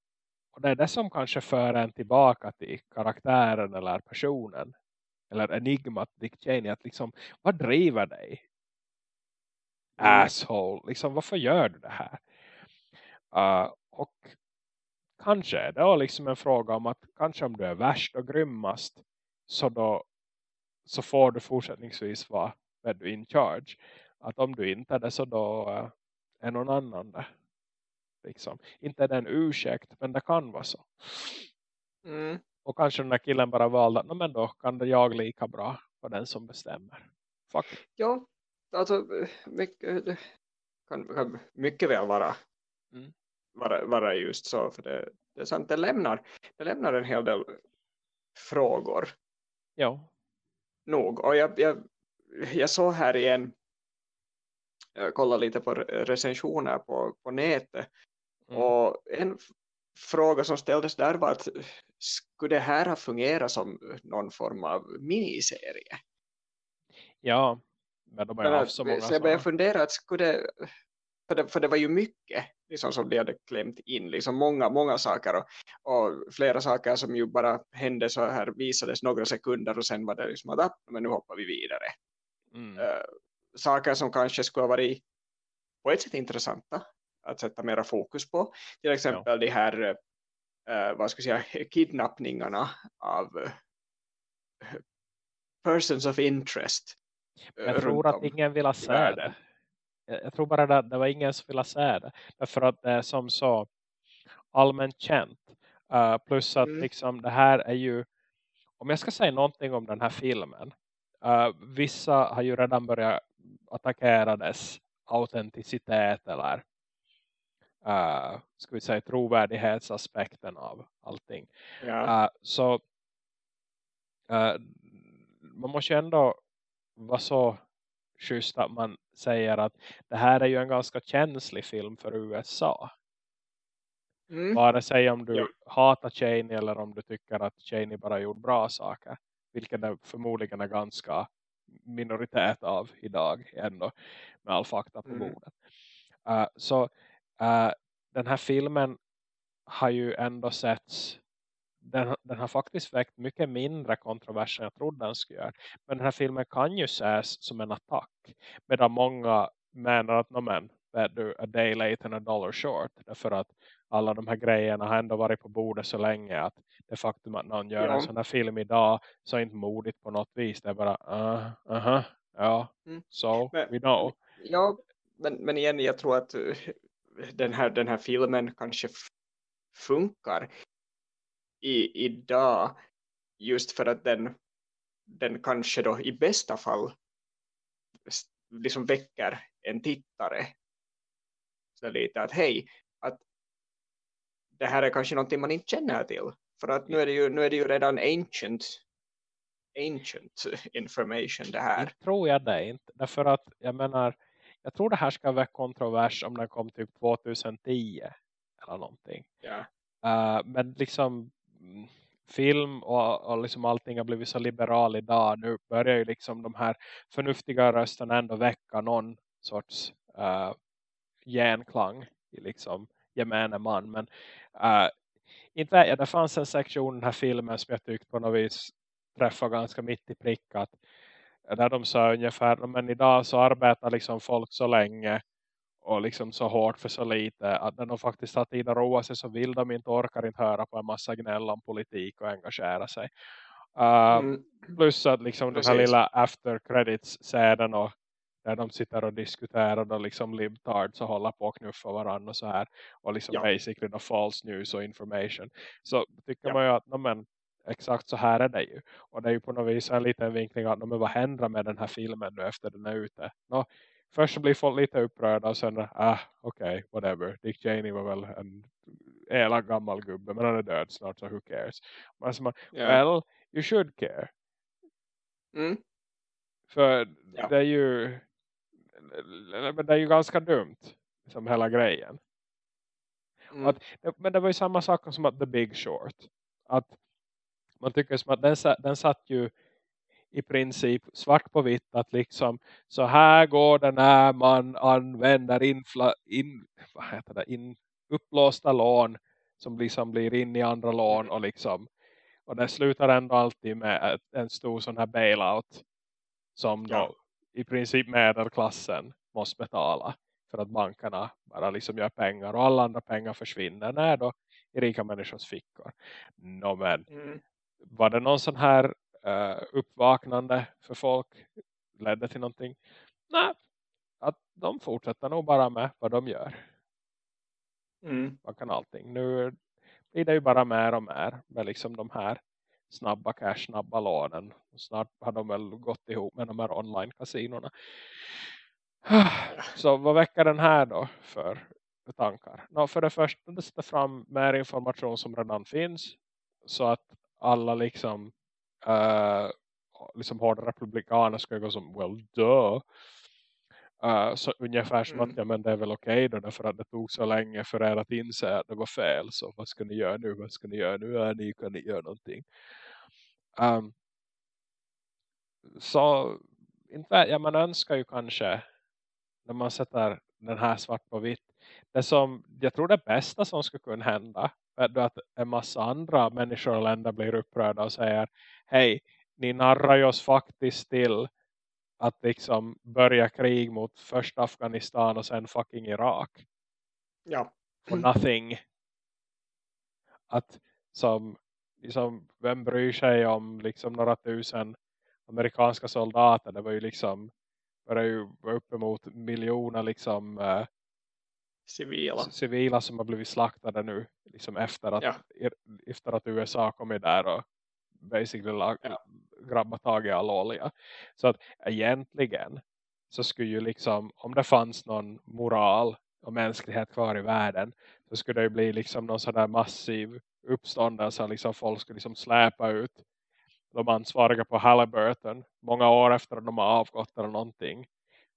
Och det är det som kanske för en tillbaka till karaktären eller personen. Eller enigmat Dick Cheney. Att liksom, vad driver dig? Mm. Asshole. Liksom, varför gör du det här? Uh, och kanske är det liksom en fråga om att kanske om du är värst och grymmast så då så får du fortsättningsvis vara du in charge. Att om du inte är det så då uh, är någon annan det. Liksom. Inte är det en ursäkt men det kan vara så. Mm. Och kanske den här killen bara valde att men då kan det jag lika bra på den som bestämmer. Fuck. Ja, alltså mycket, kan, kan mycket väl vara, mm. vara, vara just så. För det, det är sant, det lämnar, det lämnar en hel del frågor. Ja. Nog. Och jag, jag, jag såg här igen jag kollade lite på recensioner på, på nätet. Mm. Och en fråga som ställdes där var att skulle det här ha fungerat som någon form av miniserie? Ja, men de har ju haft så många Så jag började fundera att skulle för det, för det var ju mycket liksom, som de hade klämt in, liksom många, många saker och, och, flera saker som ju bara hände så här visades några sekunder och sen var det liksom att ah, men nu hoppar vi vidare. Mm. Uh, saker som kanske skulle ha varit på ett sätt intressanta att sätta mera fokus på. Till exempel ja. de här uh, vad ska jag säga, kidnappningarna av uh, persons of interest. Uh, jag tror att ingen vill ha se det. Jag tror bara att det var ingen som ville se det. Därför att det är som så allmänt känt. Uh, plus att mm. liksom det här är ju om jag ska säga någonting om den här filmen. Uh, vissa har ju redan börjat attackera dess autenticitet eller uh, ska vi säga trovärdighetsaspekten av allting. Ja. Uh, så uh, man måste ju ändå vara så schysst att man säger att det här är ju en ganska känslig film för USA. Mm. Vare sig om du ja. hatar Cheney eller om du tycker att Cheney bara gjort bra saker. Vilket det förmodligen är ganska minoritet av idag ändå med all fakta på mm. bordet. Uh, så uh, den här filmen har ju ändå setts den, den har faktiskt väckt mycket mindre kontrovers än jag trodde den skulle göra. Men den här filmen kan ju ses som en attack. Medan många menar att men, du a day late and a dollar short. Därför att alla de här grejerna har ändå varit på bordet så länge att det faktum att någon gör ja. en sån här film idag så är inte modigt på något vis. Det är bara, uh, uh -huh, ja, mm. so men, we know. Ja, men, men igen jag tror att uh, den här, den här filmen kanske funkar i, idag just för att den, den kanske då i bästa fall liksom väcker en tittare så lite att hej, att det här är kanske någonting man inte känner till. För att nu är det ju, nu är det ju redan ancient ancient information det här. Det tror jag det inte. Därför att jag menar, jag tror det här ska vara kontrovers om den kom typ 2010 eller någonting. Ja. Uh, men liksom film och, och liksom allting har blivit så liberal idag. Nu börjar ju liksom de här förnuftiga rösterna ändå väcka någon sorts uh, genklang i liksom gemene man. Men uh, inte ja, det fanns en sektion i den här filmen som jag tyckte på något vis träffade ganska mitt i prickat. Där de sa ungefär, men idag så arbetar liksom folk så länge och liksom så hårt för så lite att när de faktiskt har tid att roa sig så vill de inte orkar inte höra på en massa gnäll om politik och engagera sig. Uh, Mm. Plus att liksom den här Precis. lilla after credits scenen och där de sitter och diskuterar och liksom libtards och håller på att knuffa varandra och så här. Och liksom Ja. basically the false news och information. Så tycker Ja. man ju att no, men, exakt så här är det ju. Och det är ju på något vis en liten vinkling att no, men, vad händer med den här filmen nu efter den är ute. No, först så blir folk lite upprörda och sen, ah okej, okay, whatever. Dick Cheney var väl en elak gammal gubbe men han är död snart så who cares. Men så man, Ja. well, you should care. Mm. För Ja. det är ju men det är ju ganska dumt som hela grejen. Mm. Att, men det var ju samma sak som att The Big Short. Att man tycker som att den, den satt ju i princip svart på vitt att liksom så här går det när man använder infla, in, vad heter det, in, upplåsta lån som liksom blir in i andra lån och liksom och det slutar ändå alltid med en stor sån här bailout som då Ja. i princip medelklassen måste betala för att bankerna bara liksom gör pengar och alla andra pengar försvinner när då i rika människors fickor. No, men Mm. var det någon sån här eh, uppvaknande för folk ledde till någonting? Nej, att de fortsätter nog bara med vad de gör. Mm. Man kan allting. Nu blir det ju bara mer och mer med liksom de här snabba cash, snabba lånen. Snart har de väl gått ihop med de här online-kasinorna. Så vad väcker den här då för tankar? Nå, för det första det fram mer information som redan finns. Så att alla liksom uh, liksom hårda republikaner ska gå som well duh. Uh, så ungefär som Mm. att ja, men det är väl okej då därför att det tog så länge för er att inse att det var fel. Så vad ska ni göra nu? Vad ska ni göra nu? Ja, ni kan ni göra någonting. Um, så inte jag, man önskar ju kanske när man sätter den här svart på vitt. Det som, jag tror det bästa som skulle kunna hända är att en massa andra människor och länder blir upprörda och säger hej, ni narrar ju oss faktiskt till att liksom börja krig mot först Afghanistan och sen fucking Irak. Ja. For nothing. Att som, liksom, vem bryr sig om liksom några tusen amerikanska soldater. Det var ju liksom börjar ju vara uppemot miljoner liksom eh, Civila. civila som har blivit slaktade nu liksom efter att, Ja. efter att USA kommit där och basically lag, grabba tag i all olja. Så att egentligen så skulle ju liksom, om det fanns någon moral och mänsklighet kvar i världen så skulle det ju bli liksom någon sån där massiv uppståndelse liksom folk skulle liksom släpa ut de ansvariga på Halliburton många år efter att de har avgått eller någonting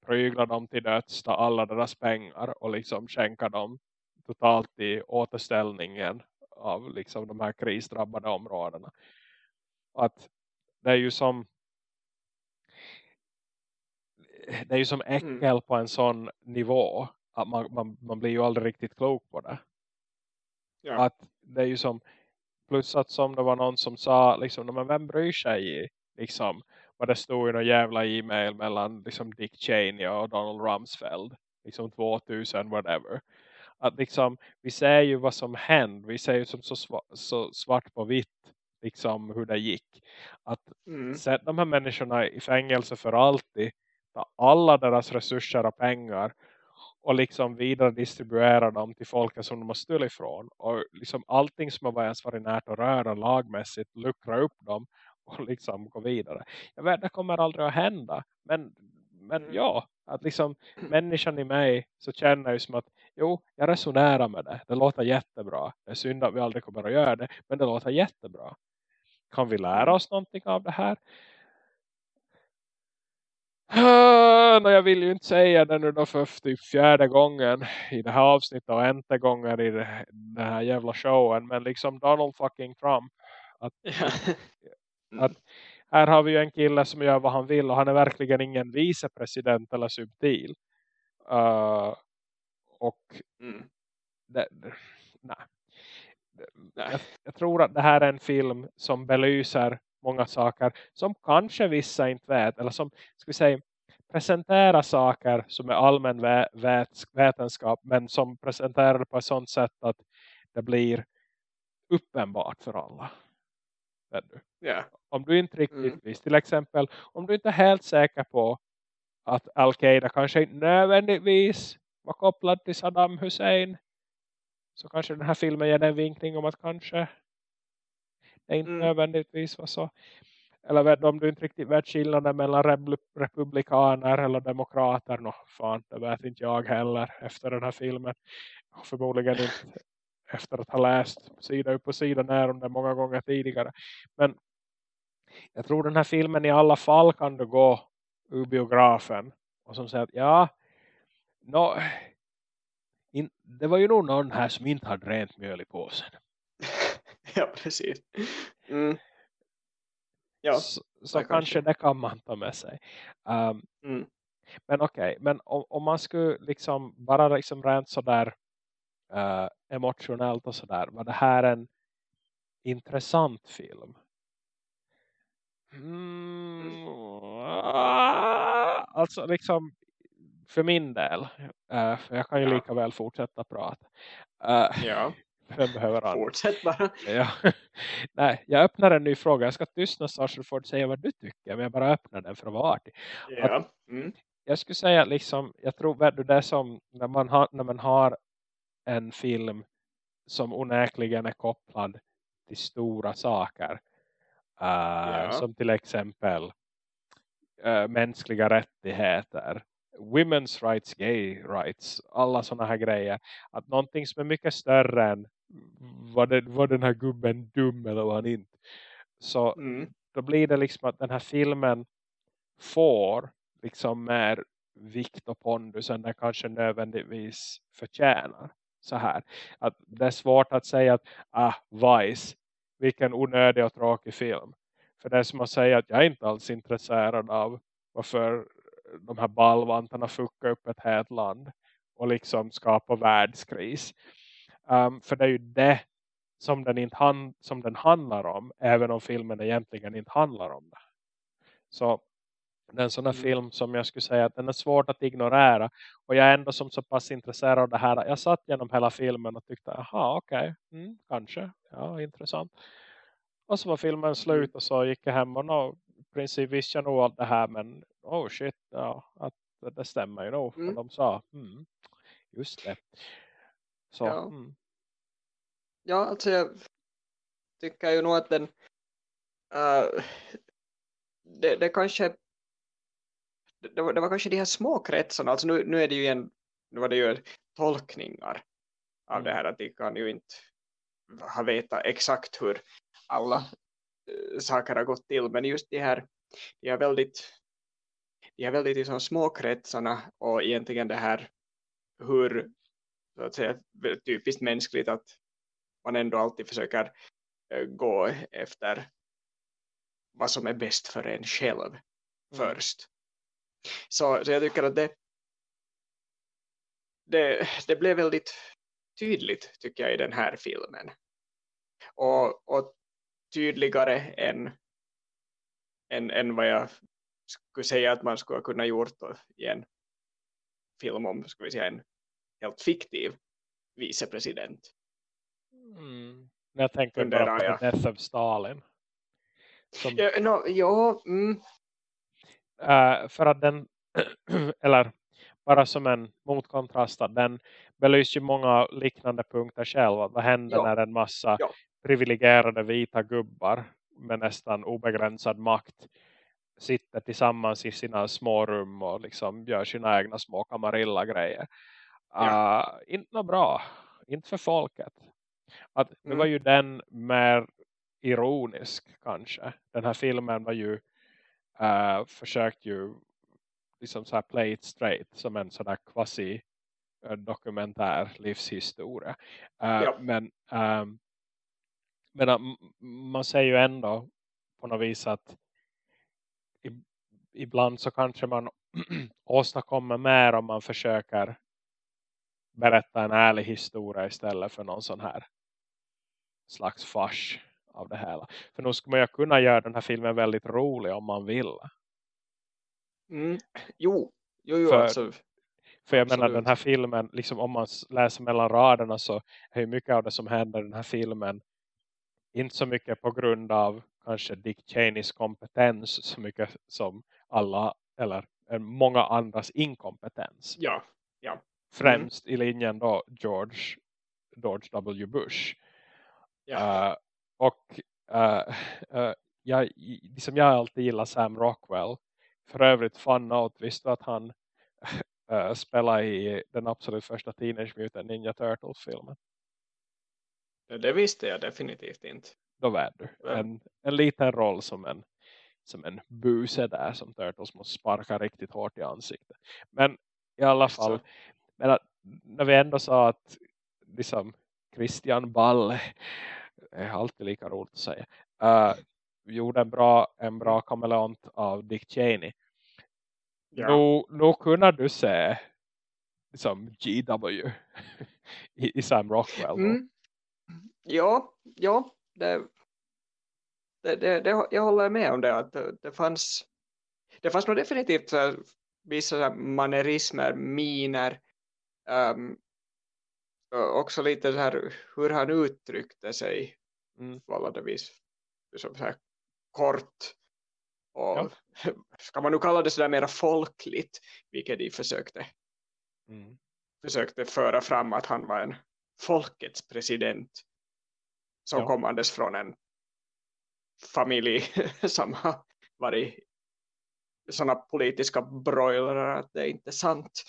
prygla dem till döds ta alla deras pengar och liksom skänka dem totalt i återställningen av liksom de här krisdrabbade områdena. Att det är ju som det är ju som äckel på en sån nivå att man, man, man blir ju aldrig riktigt klok på det. Ja. Att det är ju som plus att som det var någon som sa liksom, men vem bryr sig i liksom vad det stod i någon jävla e-mail mellan liksom Dick Cheney och Donald Rumsfeld liksom 2000 whatever att liksom vi ser ju vad som hände vi ser ju som så, sva- så svart på vitt liksom hur det gick att Mm. sätta de här människorna i fängelse för alltid ta alla deras resurser och pengar och liksom vidare distribuera dem till folket som de har stulit ifrån och liksom allting som har ens varit närt att röra lagmässigt luckra upp dem och liksom gå vidare. Jag vet, det kommer aldrig att hända men, men Mm. ja, att liksom människan i mig så känner ju som att jo, jag resonerar med det. Det låter jättebra. Det är synd att vi aldrig kommer att göra det men det låter jättebra. Kan vi lära oss någonting av det här? Nej, jag vill ju inte säga det nu då för fjärde gången i det här avsnittet och inte gånger i den här jävla showen. Men liksom Donald fucking Trump. Ja. Att här har vi ju en kille som gör vad han vill och han är verkligen ingen vicepresident eller subtil. Uh, och Mm. det, nej. Jag, jag tror att det här är en film som belyser många saker som kanske vissa inte vet eller som ska vi säga presenterar saker som är allmän vä vetenskap men som presenterar på ett sånt sätt att det blir uppenbart för alla. Ja. om du inte riktigt Mm. visst. Till exempel om du inte är helt säker på att Al-Qaida kanske inte nödvändigtvis var kopplad till Saddam Hussein. Så kanske den här filmen ger en vinkning om att kanske det inte Mm. nödvändigtvis var så. Eller vet du, om du inte riktigt vet skillnaden mellan republikaner eller demokrater. Nå, fan, det vet inte jag heller efter den här filmen. Och Förmodligen inte efter att ha läst sida upp och sida när om det många gånger tidigare. Men jag tror den här filmen i alla fall kan du gå ur biografen. Och som säger att ja, no, in, det var ju nog någon här som inte hade rent mjöl i påsen. ja, precis. Mm. Ja. Så, så kanske kanske. det kan man ta med sig. Um, Mm. men okej, men om, om man skulle liksom bara liksom rent sådär uh, emotionellt och sådär. Var det här en intressant film? Mm, alltså liksom för min del. Uh, för jag kan ju Ja. lika väl fortsätta prata. Uh, Ja, vem behöver andra? fortsätt bara. Ja. Nej, jag öppnar en ny fråga. Jag ska tystna så du får säga vad du tycker. Men jag bara öppnar den för att vara artig. Ja. Mm. Jag skulle säga liksom, jag tror det som när man har, när man har en film som onäkligen är kopplad till stora saker. Uh, Ja. Som till exempel uh, mänskliga rättigheter. Women's rights, gay rights. Alla sådana här grejer. Att någonting som är mycket större än var, det, var den här gubben dum eller var han inte. Så Mm. då blir det liksom att den här filmen får liksom mer vikt och pondus än den kanske nödvändigtvis förtjänar. Så här. Att det är svårt att säga att ah, Vice, vilken onödig och tråkig film. För det är som att säga att jag är inte alls intresserad av varför de här ballvantarna fuckar upp ett helt land och liksom skapar världskris. Um, för det är ju det som den, inte han, som den handlar om. Även om filmen egentligen inte handlar om det. Så det är en sån här Mm. film som jag skulle säga att den är svårt att ignorera. Och jag är ändå som så pass intresserad av det här. Jag satt genom hela filmen och tyckte, aha okej, mm, kanske. Ja, intressant. Och så var filmen slut och så gick jag hem och no, i princip visste jag nog allt det här. Men oh shit, ja, att det stämmer ju nog Mm. de sa. Mm, just det. Så, Ja. mm, Ja, alltså jag tycker ju nog att den uh, det, det kanske det var, det var kanske de här små kretsarna, alltså nu, nu är det ju en nu var det ju tolkningar av Mm. det här att de kan ju inte ha veta exakt hur alla eh, saker har gått till, men just de här de är väldigt de är väldigt liksom små kretsarna och egentligen det här hur så att säga, typiskt mänskligt att man ändå alltid försöker eh, gå efter vad som är bäst för en själv först. Så, så jag tycker att det, det, det blev väldigt tydligt tycker jag i den här filmen. Och, och tydligare än, än, än vad jag skulle säga att man skulle kunna gjort i en film om ska vi säga, en helt fiktiv vicepresident. Mm. Jag tänker Funderar bara på. The Death of Stalin. Som, Ja, no, ja, mm, eh, för att den, eller bara som en motkontrast, den belyser ju många liknande punkter själv. Vad händer Ja. när en massa Ja. privilegierade vita gubbar med nästan obegränsad makt sitter tillsammans i sina små rum och liksom gör sina egna små kamarilla-grejer. Ja. Uh, inte något bra. Inte för folket. Att, Nu Mm. var ju den mer ironisk kanske. Den här filmen var ju uh, försökt ju liksom så här play it straight som en sån här quasi eh, dokumentär livshistoria. Uh, Ja. Men, um, men man säger ju ändå på något vis att ibland så kanske man åstadkommer mer om man försöker berätta en ärlig historia istället för någon sån här slags fars av det hela. För nu skulle man ju kunna göra den här filmen väldigt rolig om man vill. mm, jo, jo, jo För- alltså, För jag menar Absolut. den här filmen, liksom om man läser mellan raderna så är ju mycket av det som händer i den här filmen inte så mycket på grund av kanske Dick Cheneys kompetens så mycket som alla eller många andras inkompetens. Ja, ja. Främst mm. i linjen då George, George W. Bush. Ja. Uh, och uh, uh, jag, liksom jag alltid gillar Sam Rockwell. För övrigt fun note, visste att han uh, spelar i den absolut första Teenage Mutant Ninja Turtles-filmen? Det visste jag definitivt inte. Då vet du. En, en liten roll som en som en buse där som Turtles måste sparka riktigt hårt i ansiktet. Men i alla fall, men att, när vi ändå sa att liksom Christian Ball är alltid lika roligt att säga. Uh, gjorde en bra, en bra kameleont av Dick Cheney. Ja. Nu, nu kunde du se liksom GW i, i Sam Rockwell. Mm. Ja, ja det, det, det, det, jag håller med om det. Att det, fanns det fanns nog definitivt så här, vissa manerismer, miner. Um, också lite så här hur han uttryckte sig mm. förhållandevis så här kort och ja. ska man nu kalla det sådär mera folkligt vilket de försökte mm. försökte föra fram att han var en folkets president som ja. kommandes från en familj som har varit sådana politiska broiler att det är inte sant.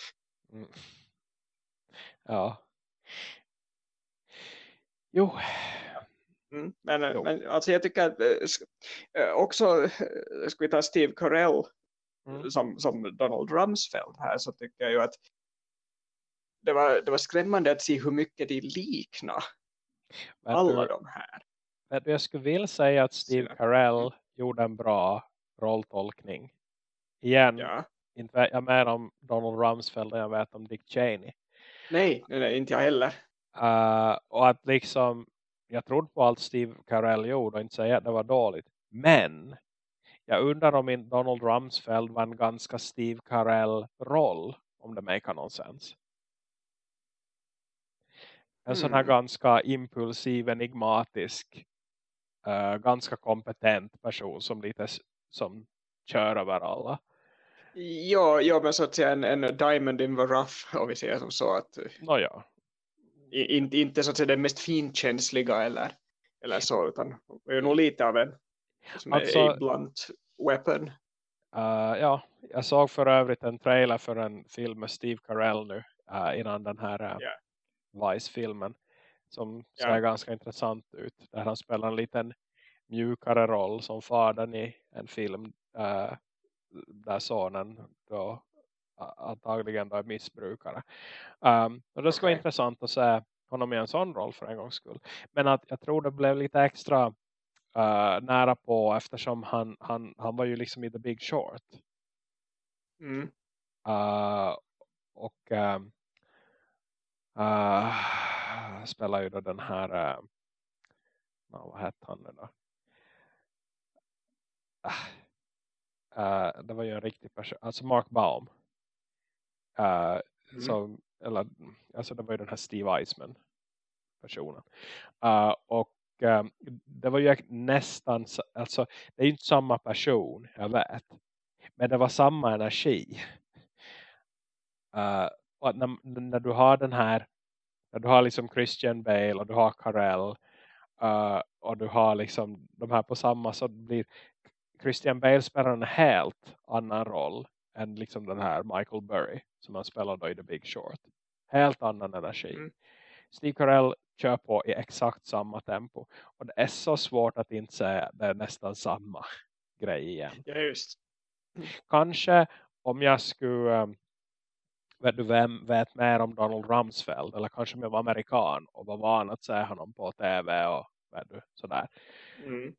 Mm. Ja. Jo. Mm, men, men alltså jag tycker att äh, också äh, ska vi ta Steve Carell mm. som, som Donald Rumsfeld här så tycker jag ju att det var, det var skrämmande att se hur mycket de liknar alla de här. Jag skulle vilja säga att Steve Carell gjorde en bra rolltolkning. Igen, ja. inte vet jag mer om Donald Rumsfeld än jag vet om Dick Cheney. Nej, nej, nej inte jag heller. Uh, och att liksom, jag trodde på allt Steve Carell gjorde och inte säga att det var dåligt. Men, jag undrar om inte Donald Rumsfeld var en ganska Steve Carell-roll, om det make någon sens. En mm. sån här mm. ganska impulsiv, enigmatisk, uh, ganska kompetent person som lite som kör över alla. Ja, ja men så att säga en, en diamond in the rough om vi säger som så att no, ja. in, inte så att säga den mest finkänsliga eller, eller så utan är nog lite av en som alltså, är blunt weapon. Uh, ja, jag såg för övrigt en trailer för en film med Steve Carell nu uh, innan den här uh, yeah. Vice-filmen som ser yeah. ganska intressant ut. Där han spelar en liten mjukare roll som fadern i en film uh, där sonen då antagligen då är missbrukare. Um, och det ska okay. vara intressant att se honom i en sån roll för en gångs skull. Men att jag tror det blev lite extra uh, nära på eftersom han, han, han var ju liksom i The Big Short. Mm. Uh, och um, uh, spelar ju då den här uh, vad hette han nu då? Uh, det var ju en riktig person, alltså Mark Baum. Uh, mm. som, eller, alltså det var ju den här Steve Eisman personen. Uh, och um, det var ju nästan, alltså det är ju inte samma person, jag vet. Men det var samma energi. Uh, och när, när du har den här, när du har liksom Christian Bale och du har Carell uh, och du har liksom de här på samma så blir Christian Bale spelar en helt annan roll än liksom den här Michael Burry som han spelar då i The Big Short. Helt annan energi. Mm. Steve Carell kör på i exakt samma tempo. Och det är så svårt att inte säga att det är nästan samma grej igen. Ja, just. Kanske om jag skulle um, vet du vem vet mer om Donald Rumsfeld? Eller kanske om jag var amerikan och var van att se honom på tv och vet du, sådär. Mm.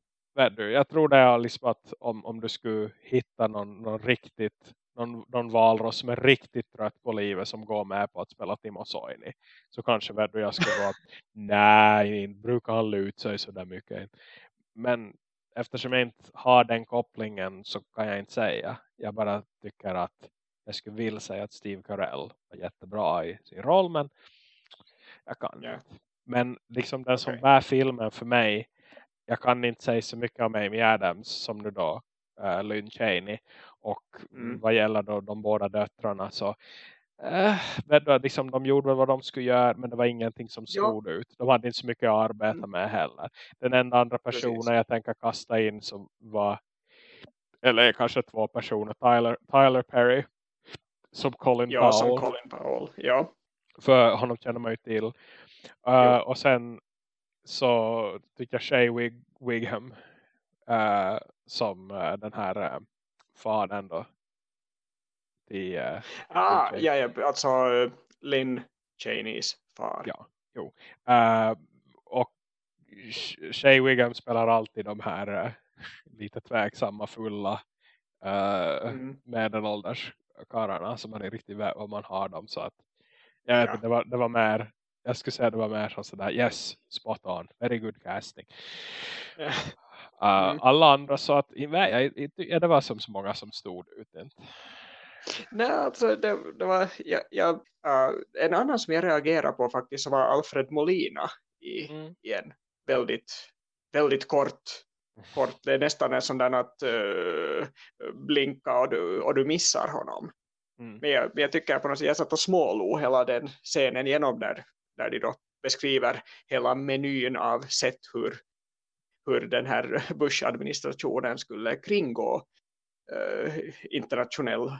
Du, jag tror det är liksom att om, om du skulle hitta någon, någon riktigt någon, någon valros som är riktigt trött på livet som går med på att spela Timo Soini så kanske vet du, jag skulle vara nej, inte brukar han luta sig så där mycket. Men eftersom jag inte har den kopplingen så kan jag inte säga. Jag bara tycker att jag skulle vilja säga att Steve Carell var jättebra i sin roll men jag kan yeah. men liksom den som okay. bär filmen för mig jag kan inte säga så mycket om Amy Adams som nu då uh, Lynn Cheney. Och mm. vad gäller då de båda döttrarna så uh, liksom, de gjorde vad de skulle göra men det var ingenting som stod ja. ut. De hade inte så mycket att arbeta mm. med heller. Den enda andra personen Precis. jag tänker kasta in som var eller kanske två personer. Tyler, Tyler Perry som Colin ja, Powell. som Colin Powell, ja. För honom känner man ju till. Uh, och sen så tycker jag Shay Wig Wigham uh, som uh, den här uh, fadern då. Till, uh, ah, ja, ja, alltså Lynn Cheneys far. Ja, jo. Uh, och Shay Wigham spelar alltid de här uh, lite tveksamma fulla uh, mm. medelålders karlarna som man är riktigt väl om man har dem så att jag vet, ja. det, var, det var mer jag skulle säga det var mer som sådär yes, spot on, very good casting ja. uh, mm. alla andra så att jag, det var som så många som stod ut. Nej, alltså det, det var jag, jag, uh, en annan som jag reagerade på faktiskt var Alfred Molina i, mm. i en väldigt, väldigt kort kort. Det är nästan en sån där att uh, blinka och du, och du missar honom. Mm. Men, jag, men jag tycker på något sätt, jag satt och smålo hela den scenen genom där, där de då beskriver hela menyn av sätt hur, hur den här Bush-administrationen skulle kringgå uh, internationell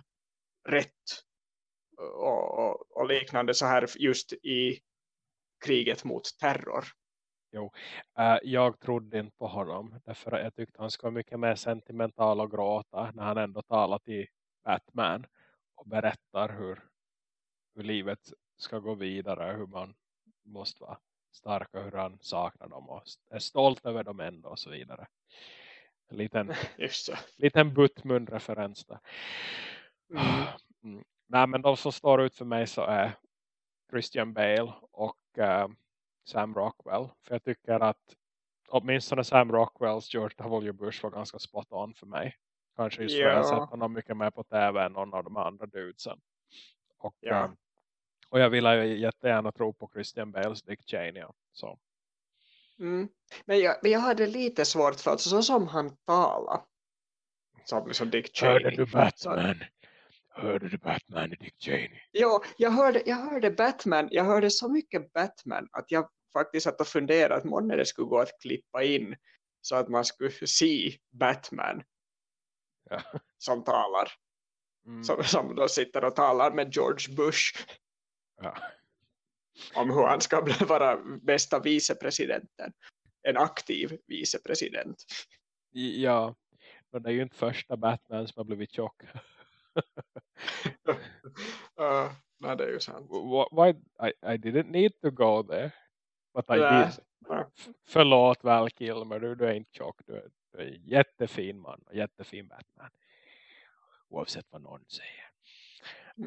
rätt och, och, och liknande så här just i kriget mot terror. Jo, uh, jag trodde inte på honom. Därför att jag tyckte han skulle vara mycket mer sentimental och gråta när han ändå talar till Batman. Och berättar hur, hur livet ska gå vidare. Hur man måste vara stark och hur han saknar dem. Och är stolt över dem ändå och så vidare. En liten, liten Buttmun-referens där. Mm. Mm. Nej men de som står ut för mig så är Christian Bale och... Uh, Sam Rockwell. För jag tycker att åtminstone Sam Rockwells George W. Bush var ganska spot on för mig. Kanske just för att jag sett honom mycket mer på tv än någon av de andra dudesen. Och, um, och jag vill ju jättegärna tro på Christian Bales Dick Cheney. Så. Mm. Men, jag, men jag hade lite svårt för att så som han talar som, som Dick Cheney. Hörde du Batman? Hörde du Batman och Dick Cheney? Ja, jag hörde, jag hörde Batman. Jag hörde så mycket Batman att jag faktiskt att fundera att månne det skulle gå att klippa in så att man skulle se Batman ja. som talar. Mm. Som, som då sitter och talar med George Bush. Ja. Om hur han ska vara bästa vicepresidenten. En aktiv vicepresident. Ja, men det är ju inte första Batman som har blivit tjock. uh, nej, det är ju sant. Why, I, I didn't need to go there. But I did. Förlåt väl Kilmer, du, du är inte tjock. Du är, du är jättefin man och jättefin Batman. Oavsett vad någon säger.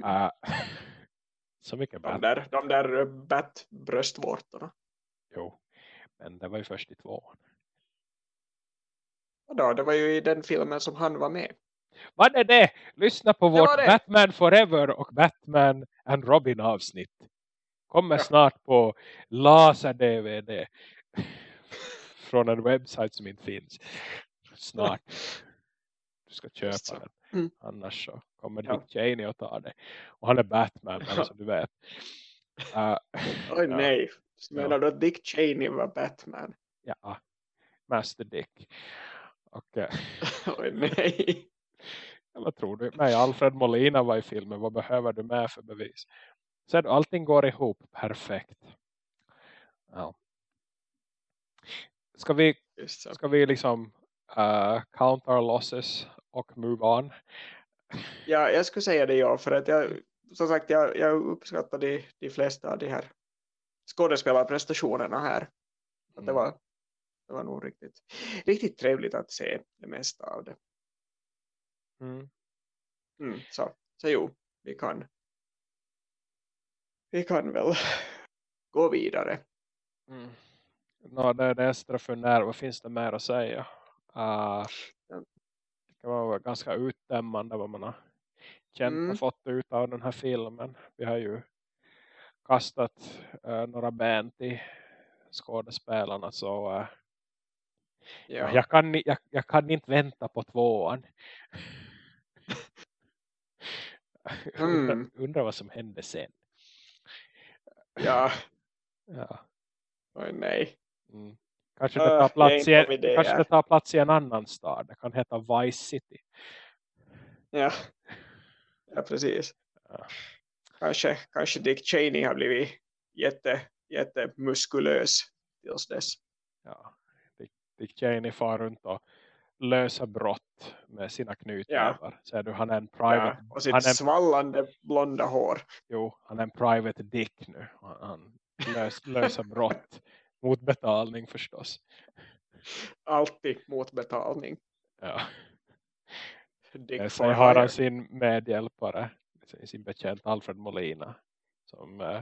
Uh, så mycket Batman. De där, de där Bat-bröstvårtorna. Jo, men det var ju först i tvåan. Ja, det var ju i den filmen som han var med. Vad är det? Lyssna på vårt Batman Forever och Batman and Robin avsnitt. Kommer ja. snart på laser-DVD. Från en webbsite som inte finns. Snart. Du ska köpa den. Mm. Annars så kommer ja. Dick Cheney att ta det. Och han är Batman, ja. alltså du vet. Uh, Oj ja. nej. Menar du att Dick Cheney var Batman? Ja. Master Dick. Och, uh, Oj nej. Vad tror du? Nej, Alfred Molina var i filmen. Vad behöver du med för bevis? Så allting går ihop perfekt. Ja. Ska vi, ska vi liksom uh, count our losses och move on? Ja, jag skulle säga det ja. För att jag, som sagt, jag, jag uppskattar de, de flesta av de här skådespelarprestationerna här. Att mm. det, var, det var nog riktigt, riktigt trevligt att se det mesta av det. Mm. Mm, så, så jo, vi kan vi kan väl gå vidare. Mm. No, det är det extra för när. Vad finns det mer att säga? Uh, det kan vara ganska utdömande vad man har känt mm. och fått ut av den här filmen. Vi har ju kastat uh, några ben till skådespelarna så uh, Ja. Jag, kan, jag, jag kan inte vänta på tvåan. undrar, Mm. undrar vad som hände sen. ja. Ja. Oj, nej. Mm. Kanske, det Ah, tar plats i, idéer. kanske det tar plats i en annan stad. Det kan heta Vice City. Ja. ja, precis. Ja. Kanske, kanske Dick Cheney har blivit jätte, jättemuskulös tills dess. Ja. Dick, Dick Cheney far runt och löser brott med sina knytnävar. Så du, han är en private, Ja, och sitt han är, svallande blonda hår. jo, han är en private dick nu. Han, lös, löser brott mot betalning förstås. Alltid mot betalning. Ja. Dick for har han sin medhjälpare, sin betjänt Alfred Molina, som eh,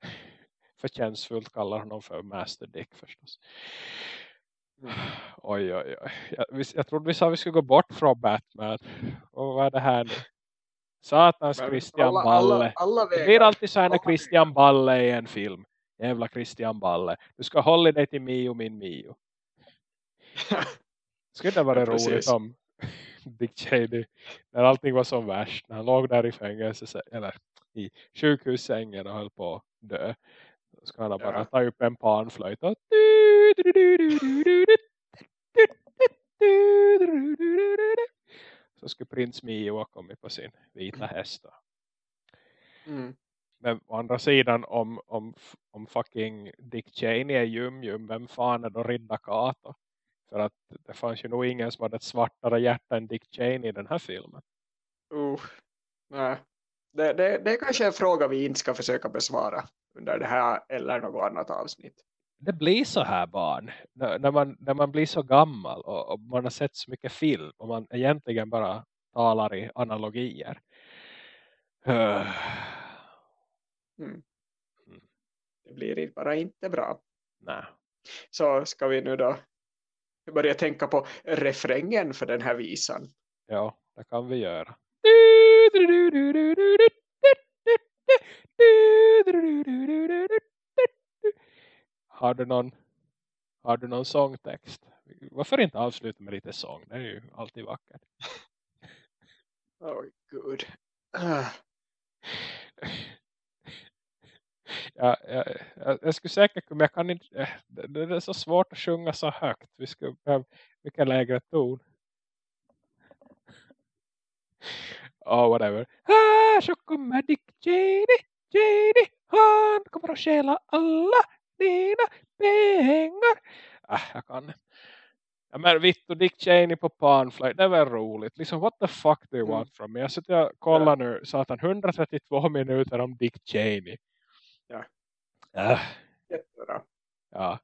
förtjänstfullt kallar honom för Master Dick förstås. Mm. Oj, oj, oj. Jag, jag trodde vi sa att vi skulle gå bort från Batman. Och vad är det här nu? Satans Men Christian alla, Balle. alla, alla Det blir alltid så här när Christian Balle i en film. Jävla Christian Balle. Du ska hålla dig till Mio min Mio. Skulle det vara Ja, roligt om Dick Cheney när allting var som värst. När han låg där i fängelse eller i sjukhussängen och höll på att dö. Ska han bara Ja. ta upp en panflöjt och så skulle prins Mio ha kommit på sin vita häst. Mm. Men å andra sidan om, om, om fucking Dick Cheney är Jum-Jum, vem fan är då Ridda Kato? För att det fanns ju nog ingen som hade ett svartare hjärta än Dick Cheney i den här filmen. Uh, nej. Det, det, det är kanske en fråga vi inte ska försöka besvara under det här eller något annat avsnitt. Det blir så här barn. När, när, man, när man blir så gammal och, och man har sett så mycket film och man egentligen bara talar i analogier. Uh, Mm. Det blir bara inte bra. nej. Så ska vi nu då börja tänka på refrängen för den här visan. Ja, det kan vi göra. Har du någon har du någon sångtext? Varför inte avsluta med lite sång? Det är ju alltid vackert. Oh, gud. Ah, Ja, jag, jag, jag skulle säkert men jag kan inte eh, det, det är så svårt att sjunga så högt. Vi skulle behöva mycket lägre ton. Oh, whatever. Ah, så kommer Dick Cheney, Cheney. Han kommer att stjäla alla dina pengar. Ah, jag kan. Ja, men Vittu Dick Cheney på Panflight, det var roligt. Liksom, what the fuck do you Mm. want from me? Jag sitter och kollar nu, satan, 132 minuter om Dick Cheney. Ja. Äh, jättebra. ja,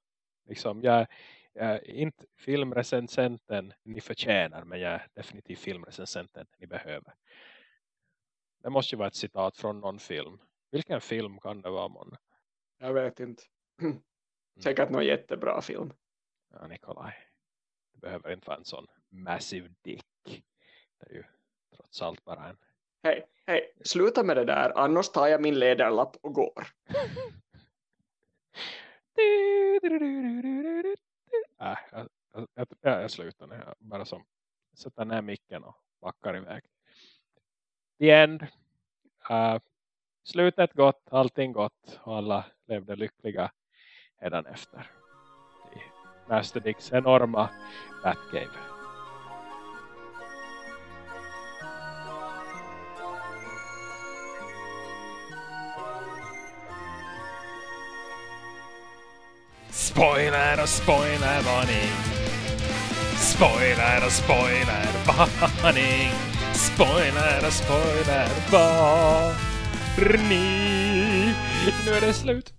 liksom, jag, jag inte filmrecensenten ni förtjänar, men jag är definitivt filmrecensenten ni behöver. Det måste ju vara ett citat från någon film. Vilken film kan det vara, man? Jag vet inte. Säkert någon jättebra film. Ja, Nikolaj. Det behöver inte vara en sån massive dick. Det är ju trots allt bara en Hej, hej, sluta med det där. Annars tar jag min ledarlapp och går. Äh, jag, jag, jag, slutar nu. Jag bara som sätter ner micken och backar iväg. The end. Uh, slutet gott, allting gott och alla levde lyckliga redan efter. I Master Dicks enorma Batcave. Spoiler och spoilervarning. Spoiler och spoilervarning. Spoiler och spoilervarning. Nu är det slut.